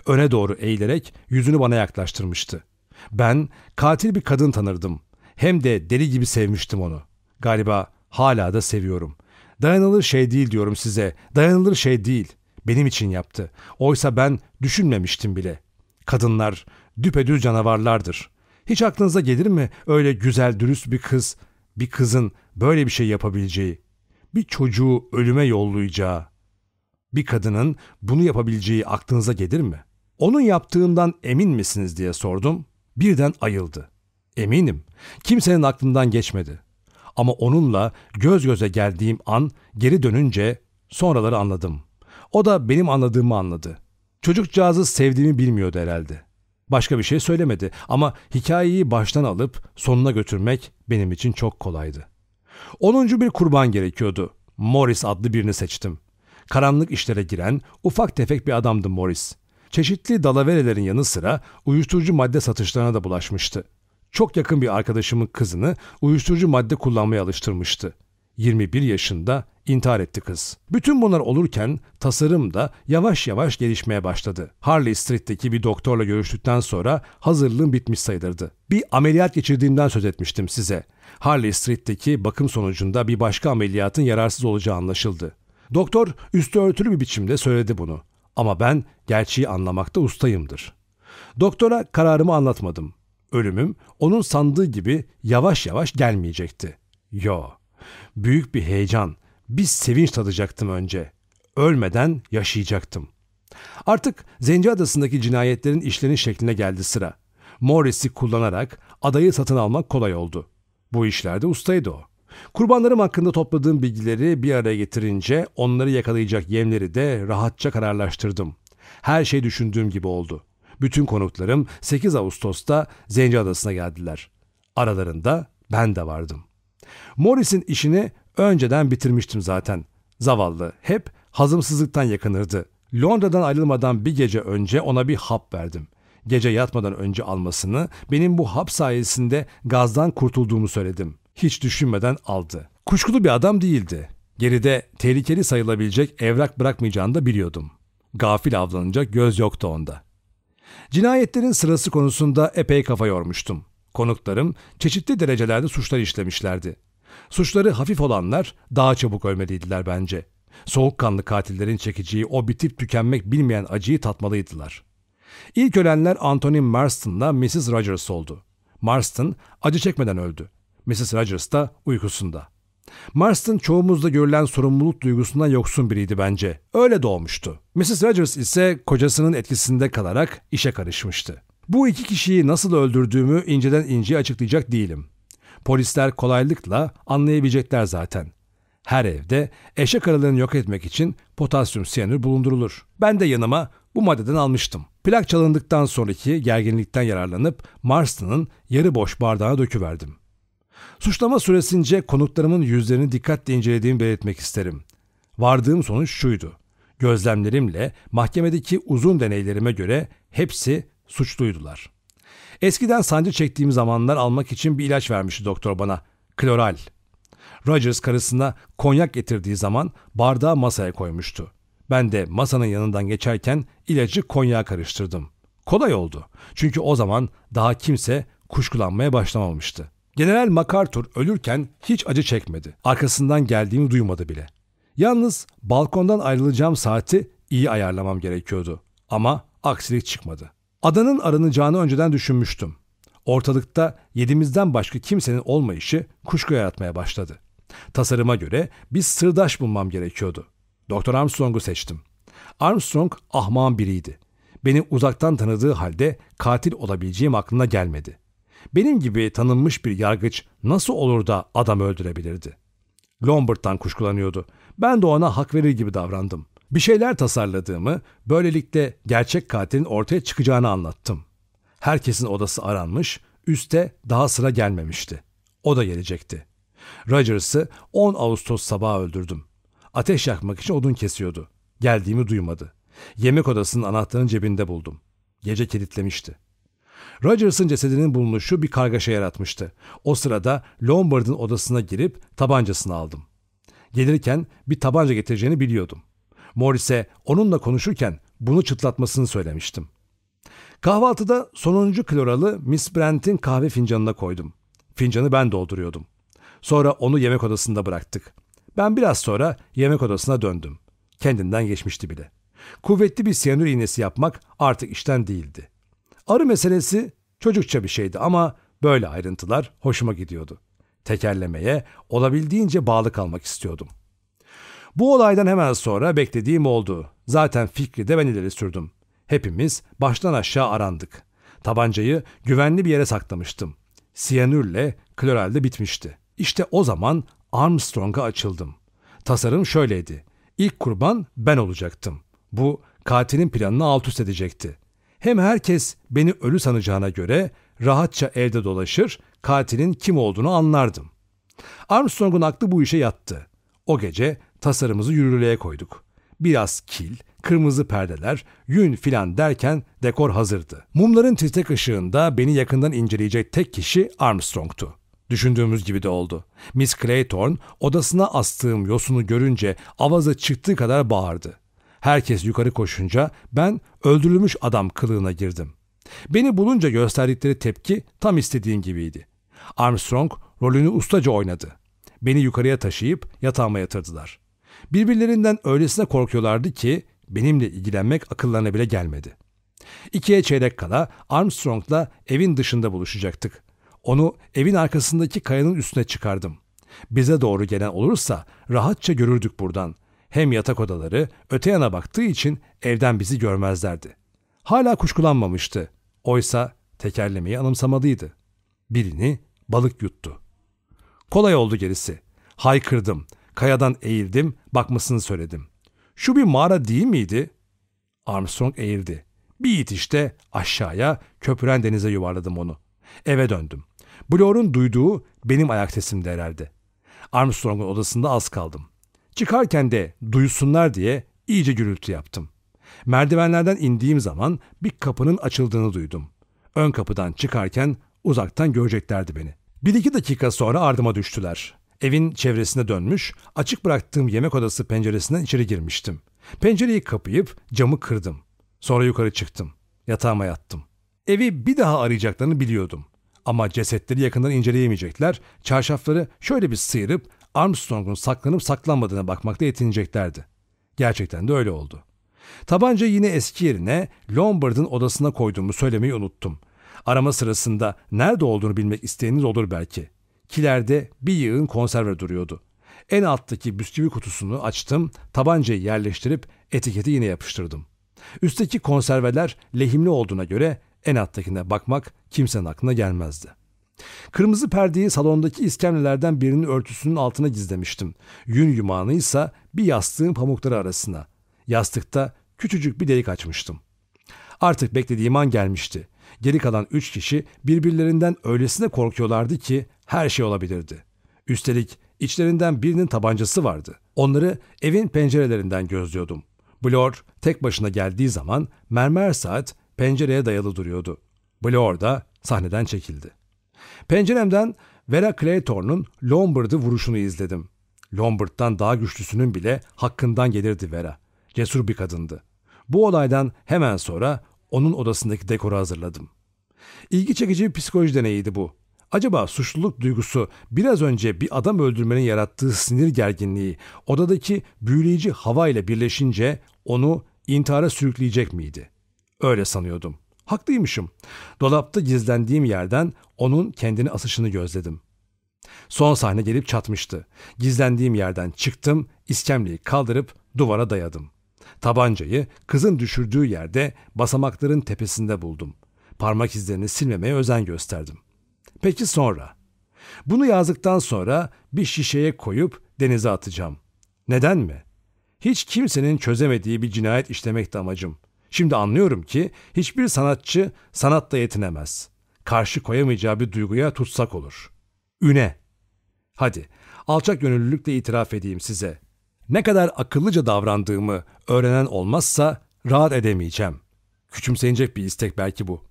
Öne doğru eğilerek yüzünü bana yaklaştırmıştı. Ben katil bir kadın tanırdım. Hem de deli gibi sevmiştim onu. Galiba hala da seviyorum. Dayanılır şey değil diyorum size. Dayanılır şey değil. Benim için yaptı. Oysa ben düşünmemiştim bile. Kadınlar düpedüz canavarlardır. Hiç aklınıza gelir mi öyle güzel dürüst bir kız, bir kızın böyle bir şey yapabileceği, bir çocuğu ölüme yollayacağı, bir kadının bunu yapabileceği aklınıza gelir mi? Onun yaptığından emin misiniz diye sordum. Birden ayıldı. Eminim. Kimsenin aklından geçmedi. Ama onunla göz göze geldiğim an geri dönünce sonraları anladım. O da benim anladığımı anladı. Çocukcağızı sevdiğimi bilmiyordu herhalde. Başka bir şey söylemedi ama hikayeyi baştan alıp sonuna götürmek benim için çok kolaydı. Onuncu bir kurban gerekiyordu. Morris adlı birini seçtim. Karanlık işlere giren ufak tefek bir adamdı Morris. Çeşitli dalaverelerin yanı sıra uyuşturucu madde satışlarına da bulaşmıştı. Çok yakın bir arkadaşımın kızını uyuşturucu madde kullanmaya alıştırmıştı. 21 yaşında intihar etti kız. Bütün bunlar olurken tasarım da yavaş yavaş gelişmeye başladı. Harley Street'teki bir doktorla görüştükten sonra hazırlığım bitmiş sayılırdı. Bir ameliyat geçirdiğimden söz etmiştim size. Harley Street'teki bakım sonucunda bir başka ameliyatın yararsız olacağı anlaşıldı. Doktor üstü örtülü bir biçimde söyledi bunu. Ama ben gerçeği anlamakta ustayımdır. Doktora kararımı anlatmadım. Ölümüm onun sandığı gibi yavaş yavaş gelmeyecekti. Yo. Büyük bir heyecan, bir sevinç tadacaktım önce. Ölmeden yaşayacaktım. Artık Zenci Adası'ndaki cinayetlerin işleniş şekline geldi sıra. Morris'i kullanarak adayı satın almak kolay oldu. Bu işlerde ustaydı o. Kurbanlarım hakkında topladığım bilgileri bir araya getirince onları yakalayacak yemleri de rahatça kararlaştırdım. Her şey düşündüğüm gibi oldu. Bütün konuklarım 8 Ağustos'ta Zenci Adası'na geldiler. Aralarında ben de vardım. Morris'in işini önceden bitirmiştim zaten. Zavallı hep hazımsızlıktan yakınırdı. Londra'dan ayrılmadan bir gece önce ona bir hap verdim. Gece yatmadan önce almasını, benim bu hap sayesinde gazdan kurtulduğumu söyledim. Hiç düşünmeden aldı. Kuşkulu bir adam değildi. Geride tehlikeli sayılabilecek evrak bırakmayacağını da biliyordum. Gafil avlanacak göz yoktu onda. Cinayetlerin sırası konusunda epey kafa yormuştum. Konuklarım çeşitli derecelerde suçlar işlemişlerdi. Suçları hafif olanlar daha çabuk ölmeliydiler bence. Soğukkanlı katillerin çekeceği o bitip tükenmek bilmeyen acıyı tatmalıydılar. İlk ölenler Anthony Marston'la Mrs. Rogers oldu. Marston acı çekmeden öldü. Mrs. Rogers da uykusunda. Marston çoğumuzda görülen sorumluluk duygusundan yoksun biriydi bence. Öyle doğmuştu. Mrs. Rogers ise kocasının etkisinde kalarak işe karışmıştı. Bu iki kişiyi nasıl öldürdüğümü inceden inceye açıklayacak değilim. Polisler kolaylıkla anlayabilecekler zaten. Her evde eşek arılarını yok etmek için potasyum siyanür bulundurulur. Ben de yanıma bu maddeden almıştım. Plak çalındıktan sonraki gerginlikten yararlanıp Marston'ın yarı boş bardağına döküverdim. Suçlama süresince konuklarımın yüzlerini dikkatle incelediğimi belirtmek isterim. Vardığım sonuç şuydu. Gözlemlerimle mahkemedeki uzun deneylerime göre hepsi suçluydular. Eskiden sancı çektiğim zamanlar almak için bir ilaç vermişti doktor bana. Kloral. Rogers karısına konyak getirdiği zaman bardağı masaya koymuştu. Ben de masanın yanından geçerken ilacı konyağa karıştırdım. Kolay oldu. Çünkü o zaman daha kimse kuşkulanmaya başlamamıştı. General MacArthur ölürken hiç acı çekmedi. Arkasından geldiğimi duymadı bile. Yalnız balkondan ayrılacağım saati iyi ayarlamam gerekiyordu. Ama aksilik çıkmadı. Adanın aranacağını önceden düşünmüştüm. Ortalıkta yedimizden başka kimsenin olmayışı kuşku yaratmaya başladı. Tasarıma göre bir sırdaş bulmam gerekiyordu. Doktor Armstrong'u seçtim. Armstrong ahmağın biriydi. Beni uzaktan tanıdığı halde katil olabileceğim aklına gelmedi. Benim gibi tanınmış bir yargıç nasıl olur da adam öldürebilirdi? Lombard'dan kuşkulanıyordu. Ben de ona hak verir gibi davrandım. Bir şeyler tasarladığımı, böylelikle gerçek katilin ortaya çıkacağını anlattım. Herkesin odası aranmış, üste daha sıra gelmemişti. O da gelecekti. Rogers'ı 10 Ağustos sabahı öldürdüm. Ateş yakmak için odun kesiyordu. Geldiğimi duymadı. Yemek odasının anahtarını cebinde buldum. Gece kilitlemişti. Rogers'ın cesedinin bulunuşu bir kargaşa yaratmıştı. O sırada Lombard'ın odasına girip tabancasını aldım. Gelirken bir tabanca getireceğini biliyordum. Morris'e onunla konuşurken bunu çıtlatmasını söylemiştim. Kahvaltıda sonuncu kloralı Miss Brent'in kahve fincanına koydum. Fincanı ben dolduruyordum. Sonra onu yemek odasında bıraktık. Ben biraz sonra yemek odasına döndüm. Kendinden geçmişti bile. Kuvvetli bir siyanür iğnesi yapmak artık işten değildi. Arı meselesi çocukça bir şeydi ama böyle ayrıntılar hoşuma gidiyordu. Tekerlemeye olabildiğince bağlı kalmak istiyordum. Bu olaydan hemen sonra beklediğim oldu. Zaten fikri de ben ileri sürdüm. Hepimiz baştan aşağı arandık. Tabancayı güvenli bir yere saklamıştım. Siyanürle kloralde bitmişti. İşte o zaman Armstrong'a açıldım. Tasarım şöyleydi. İlk kurban ben olacaktım. Bu katilin planını alt üst edecekti. Hem herkes beni ölü sanacağına göre rahatça evde dolaşır, katilin kim olduğunu anlardım. Armstrong'un aklı bu işe yattı. O gece tasarımımızı yürürlüğe koyduk. Biraz kil, kırmızı perdeler, yün filan derken dekor hazırdı. Mumların titrek ışığında beni yakından inceleyecek tek kişi Armstrong'tu. Düşündüğümüz gibi de oldu. Miss Clayton odasına astığım yosunu görünce avazı çıktığı kadar bağırdı. Herkes yukarı koşunca ben öldürülmüş adam kılığına girdim. Beni bulunca gösterdikleri tepki tam istediğim gibiydi. Armstrong rolünü ustaca oynadı. Beni yukarıya taşıyıp yatağıma yatırdılar. Birbirlerinden öylesine korkuyorlardı ki benimle ilgilenmek akıllarına bile gelmedi. İkiye çeyrek kala Armstrong'la evin dışında buluşacaktık. Onu evin arkasındaki kayanın üstüne çıkardım. Bize doğru gelen olursa rahatça görürdük buradan. Hem yatak odaları öte yana baktığı için evden bizi görmezlerdi. Hala kuşkulanmamıştı. Oysa tekerlemeyi anımsamalıydı. Birini balık yuttu. Kolay oldu gerisi. Haykırdım. Kayadan eğildim, bakmasını söyledim. Şu bir mağara değil miydi? Armstrong eğildi. Bir itişte aşağıya köpüren denize yuvarladım onu. Eve döndüm. Blor'un duyduğu benim ayak sesimdi herhalde. Armstrong'un odasında az kaldım. Çıkarken de duysunlar diye iyice gürültü yaptım. Merdivenlerden indiğim zaman bir kapının açıldığını duydum. Ön kapıdan çıkarken uzaktan göreceklerdi beni. Bir iki dakika sonra ardıma düştüler. Evin çevresine dönmüş, açık bıraktığım yemek odası penceresinden içeri girmiştim. Pencereyi kapayıp camı kırdım. Sonra yukarı çıktım. Yatağıma yattım. Evi bir daha arayacaklarını biliyordum. Ama cesetleri yakından inceleyemeyecekler, çarşafları şöyle bir sıyırıp Armstrong'un saklanıp saklanmadığına bakmakta yetineceklerdi. Gerçekten de öyle oldu. Tabanca yine eski yerine Lombard'ın odasına koyduğumu söylemeyi unuttum. Arama sırasında nerede olduğunu bilmek isteyeniniz olur belki. Kilerde bir yığın konserve duruyordu. En alttaki bisküvi kutusunu açtım, tabancayı yerleştirip etiketi yine yapıştırdım. Üstteki konserveler lehimli olduğuna göre en alttakine bakmak kimsenin aklına gelmezdi. Kırmızı perdeyi salondaki iskemlelerden birinin örtüsünün altına gizlemiştim. Yün yumağını ise bir yastığın pamukları arasına. Yastıkta küçücük bir delik açmıştım. Artık beklediğim an gelmişti. Geri kalan üç kişi birbirlerinden öylesine korkuyorlardı ki her şey olabilirdi. Üstelik içlerinden birinin tabancası vardı. Onları evin pencerelerinden gözlüyordum. Blor tek başına geldiği zaman mermer saat pencereye dayalı duruyordu. Blor da sahneden çekildi. Penceremden Vera Clayton'un Lombard'ı vuruşunu izledim. Lombard'dan daha güçlüsünün bile hakkından gelirdi Vera. Cesur bir kadındı. Bu olaydan hemen sonra onun odasındaki dekoru hazırladım. İlgi çekici bir psikoloji deneyiydi bu. Acaba suçluluk duygusu biraz önce bir adam öldürmenin yarattığı sinir gerginliği odadaki büyüleyici hava ile birleşince onu intihara sürükleyecek miydi? Öyle sanıyordum. Haklıymışım. Dolapta gizlendiğim yerden onun kendini asışını gözledim. Son sahne gelip çatmıştı. Gizlendiğim yerden çıktım, iskemleyi kaldırıp duvara dayadım. Tabancayı kızın düşürdüğü yerde basamakların tepesinde buldum. Parmak izlerini silmemeye özen gösterdim. Peki sonra? Bunu yazdıktan sonra bir şişeye koyup denize atacağım. Neden mi? Hiç kimsenin çözemediği bir cinayet işlemekti amacım. Şimdi anlıyorum ki hiçbir sanatçı sanatla yetinemez. Karşı koyamayacağı bir duyguya tutsak olur. Üne. Hadi alçak gönüllülükle itiraf edeyim size. Ne kadar akıllıca davrandığımı öğrenen olmazsa rahat edemeyeceğim. Küçümsenecek bir istek belki bu.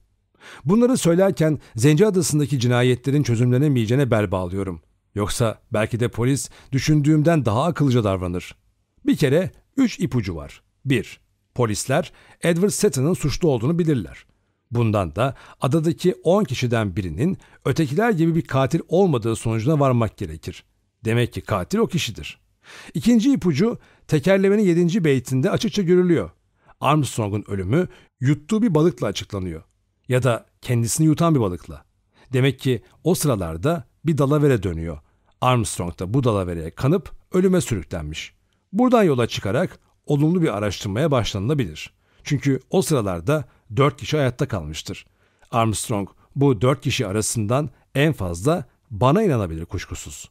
Bunları söylerken Zenci Adası'ndaki cinayetlerin çözümlenemeyeceğine bel bağlıyorum. Yoksa belki de polis düşündüğümden daha akıllıca davranır. Bir kere üç ipucu var. 1. Polisler Edward Seton'ın suçlu olduğunu bilirler. Bundan da adadaki 10 kişiden birinin ötekiler gibi bir katil olmadığı sonucuna varmak gerekir. Demek ki katil o kişidir. İkinci ipucu tekerlemenin 7. beytinde açıkça görülüyor. Armstrong'un ölümü yuttuğu bir balıkla açıklanıyor. Ya da kendisini yutan bir balıkla. Demek ki o sıralarda bir dalavere dönüyor. Armstrong da bu dalavereye kanıp ölüme sürüklenmiş. Buradan yola çıkarak olumlu bir araştırmaya başlanılabilir. Çünkü o sıralarda dört kişi hayatta kalmıştır. Armstrong bu dört kişi arasından en fazla bana inanabilir kuşkusuz.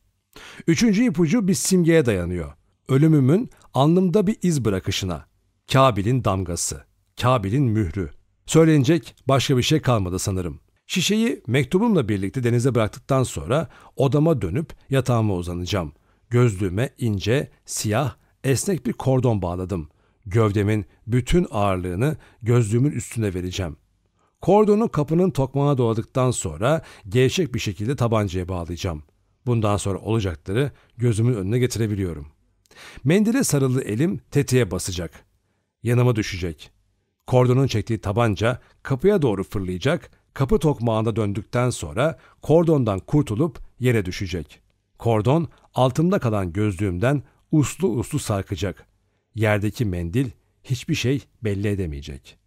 Üçüncü ipucu bir simgeye dayanıyor. Ölümümün alnımda bir iz bırakışına. Kabil'in damgası, Kabil'in mührü. Söylenecek başka bir şey kalmadı sanırım. Şişeyi mektubumla birlikte denize bıraktıktan sonra odama dönüp yatağıma uzanacağım. Gözlüğüme ince, siyah esnek bir kordon bağladım. Gövdemin bütün ağırlığını gözlüğümün üstüne vereceğim. Kordonu kapının tokmağına doladıktan sonra gevşek bir şekilde tabancaya bağlayacağım. Bundan sonra olacakları gözümün önüne getirebiliyorum. Mendile sarılı elim tetiğe basacak. Yanıma düşecek. Kordonun çektiği tabanca kapıya doğru fırlayacak, kapı tokmağında döndükten sonra kordondan kurtulup yere düşecek. Kordon altımda kalan gözlüğümden uslu uslu sarkacak. Yerdeki mendil hiçbir şey belli edemeyecek.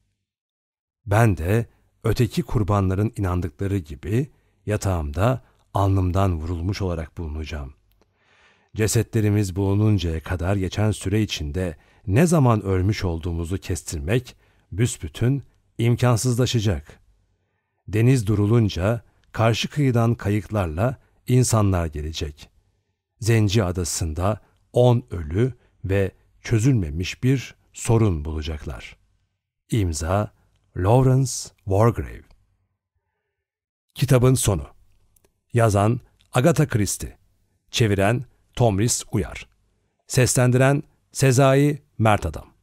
Ben de öteki kurbanların inandıkları gibi yatağımda alnımdan vurulmuş olarak bulunacağım. Cesetlerimiz bulununcaya kadar geçen süre içinde ne zaman ölmüş olduğumuzu kestirmek büsbütün imkansızlaşacak. Deniz durulunca karşı kıyıdan kayıklarla insanlar gelecek. Zenci adasında on ölü ve çözülmemiş bir sorun bulacaklar. İmza Lawrence Wargrave. Kitabın sonu. Yazan Agatha Christie. Çeviren Tomris Uyar. Seslendiren Sezai Mert Adam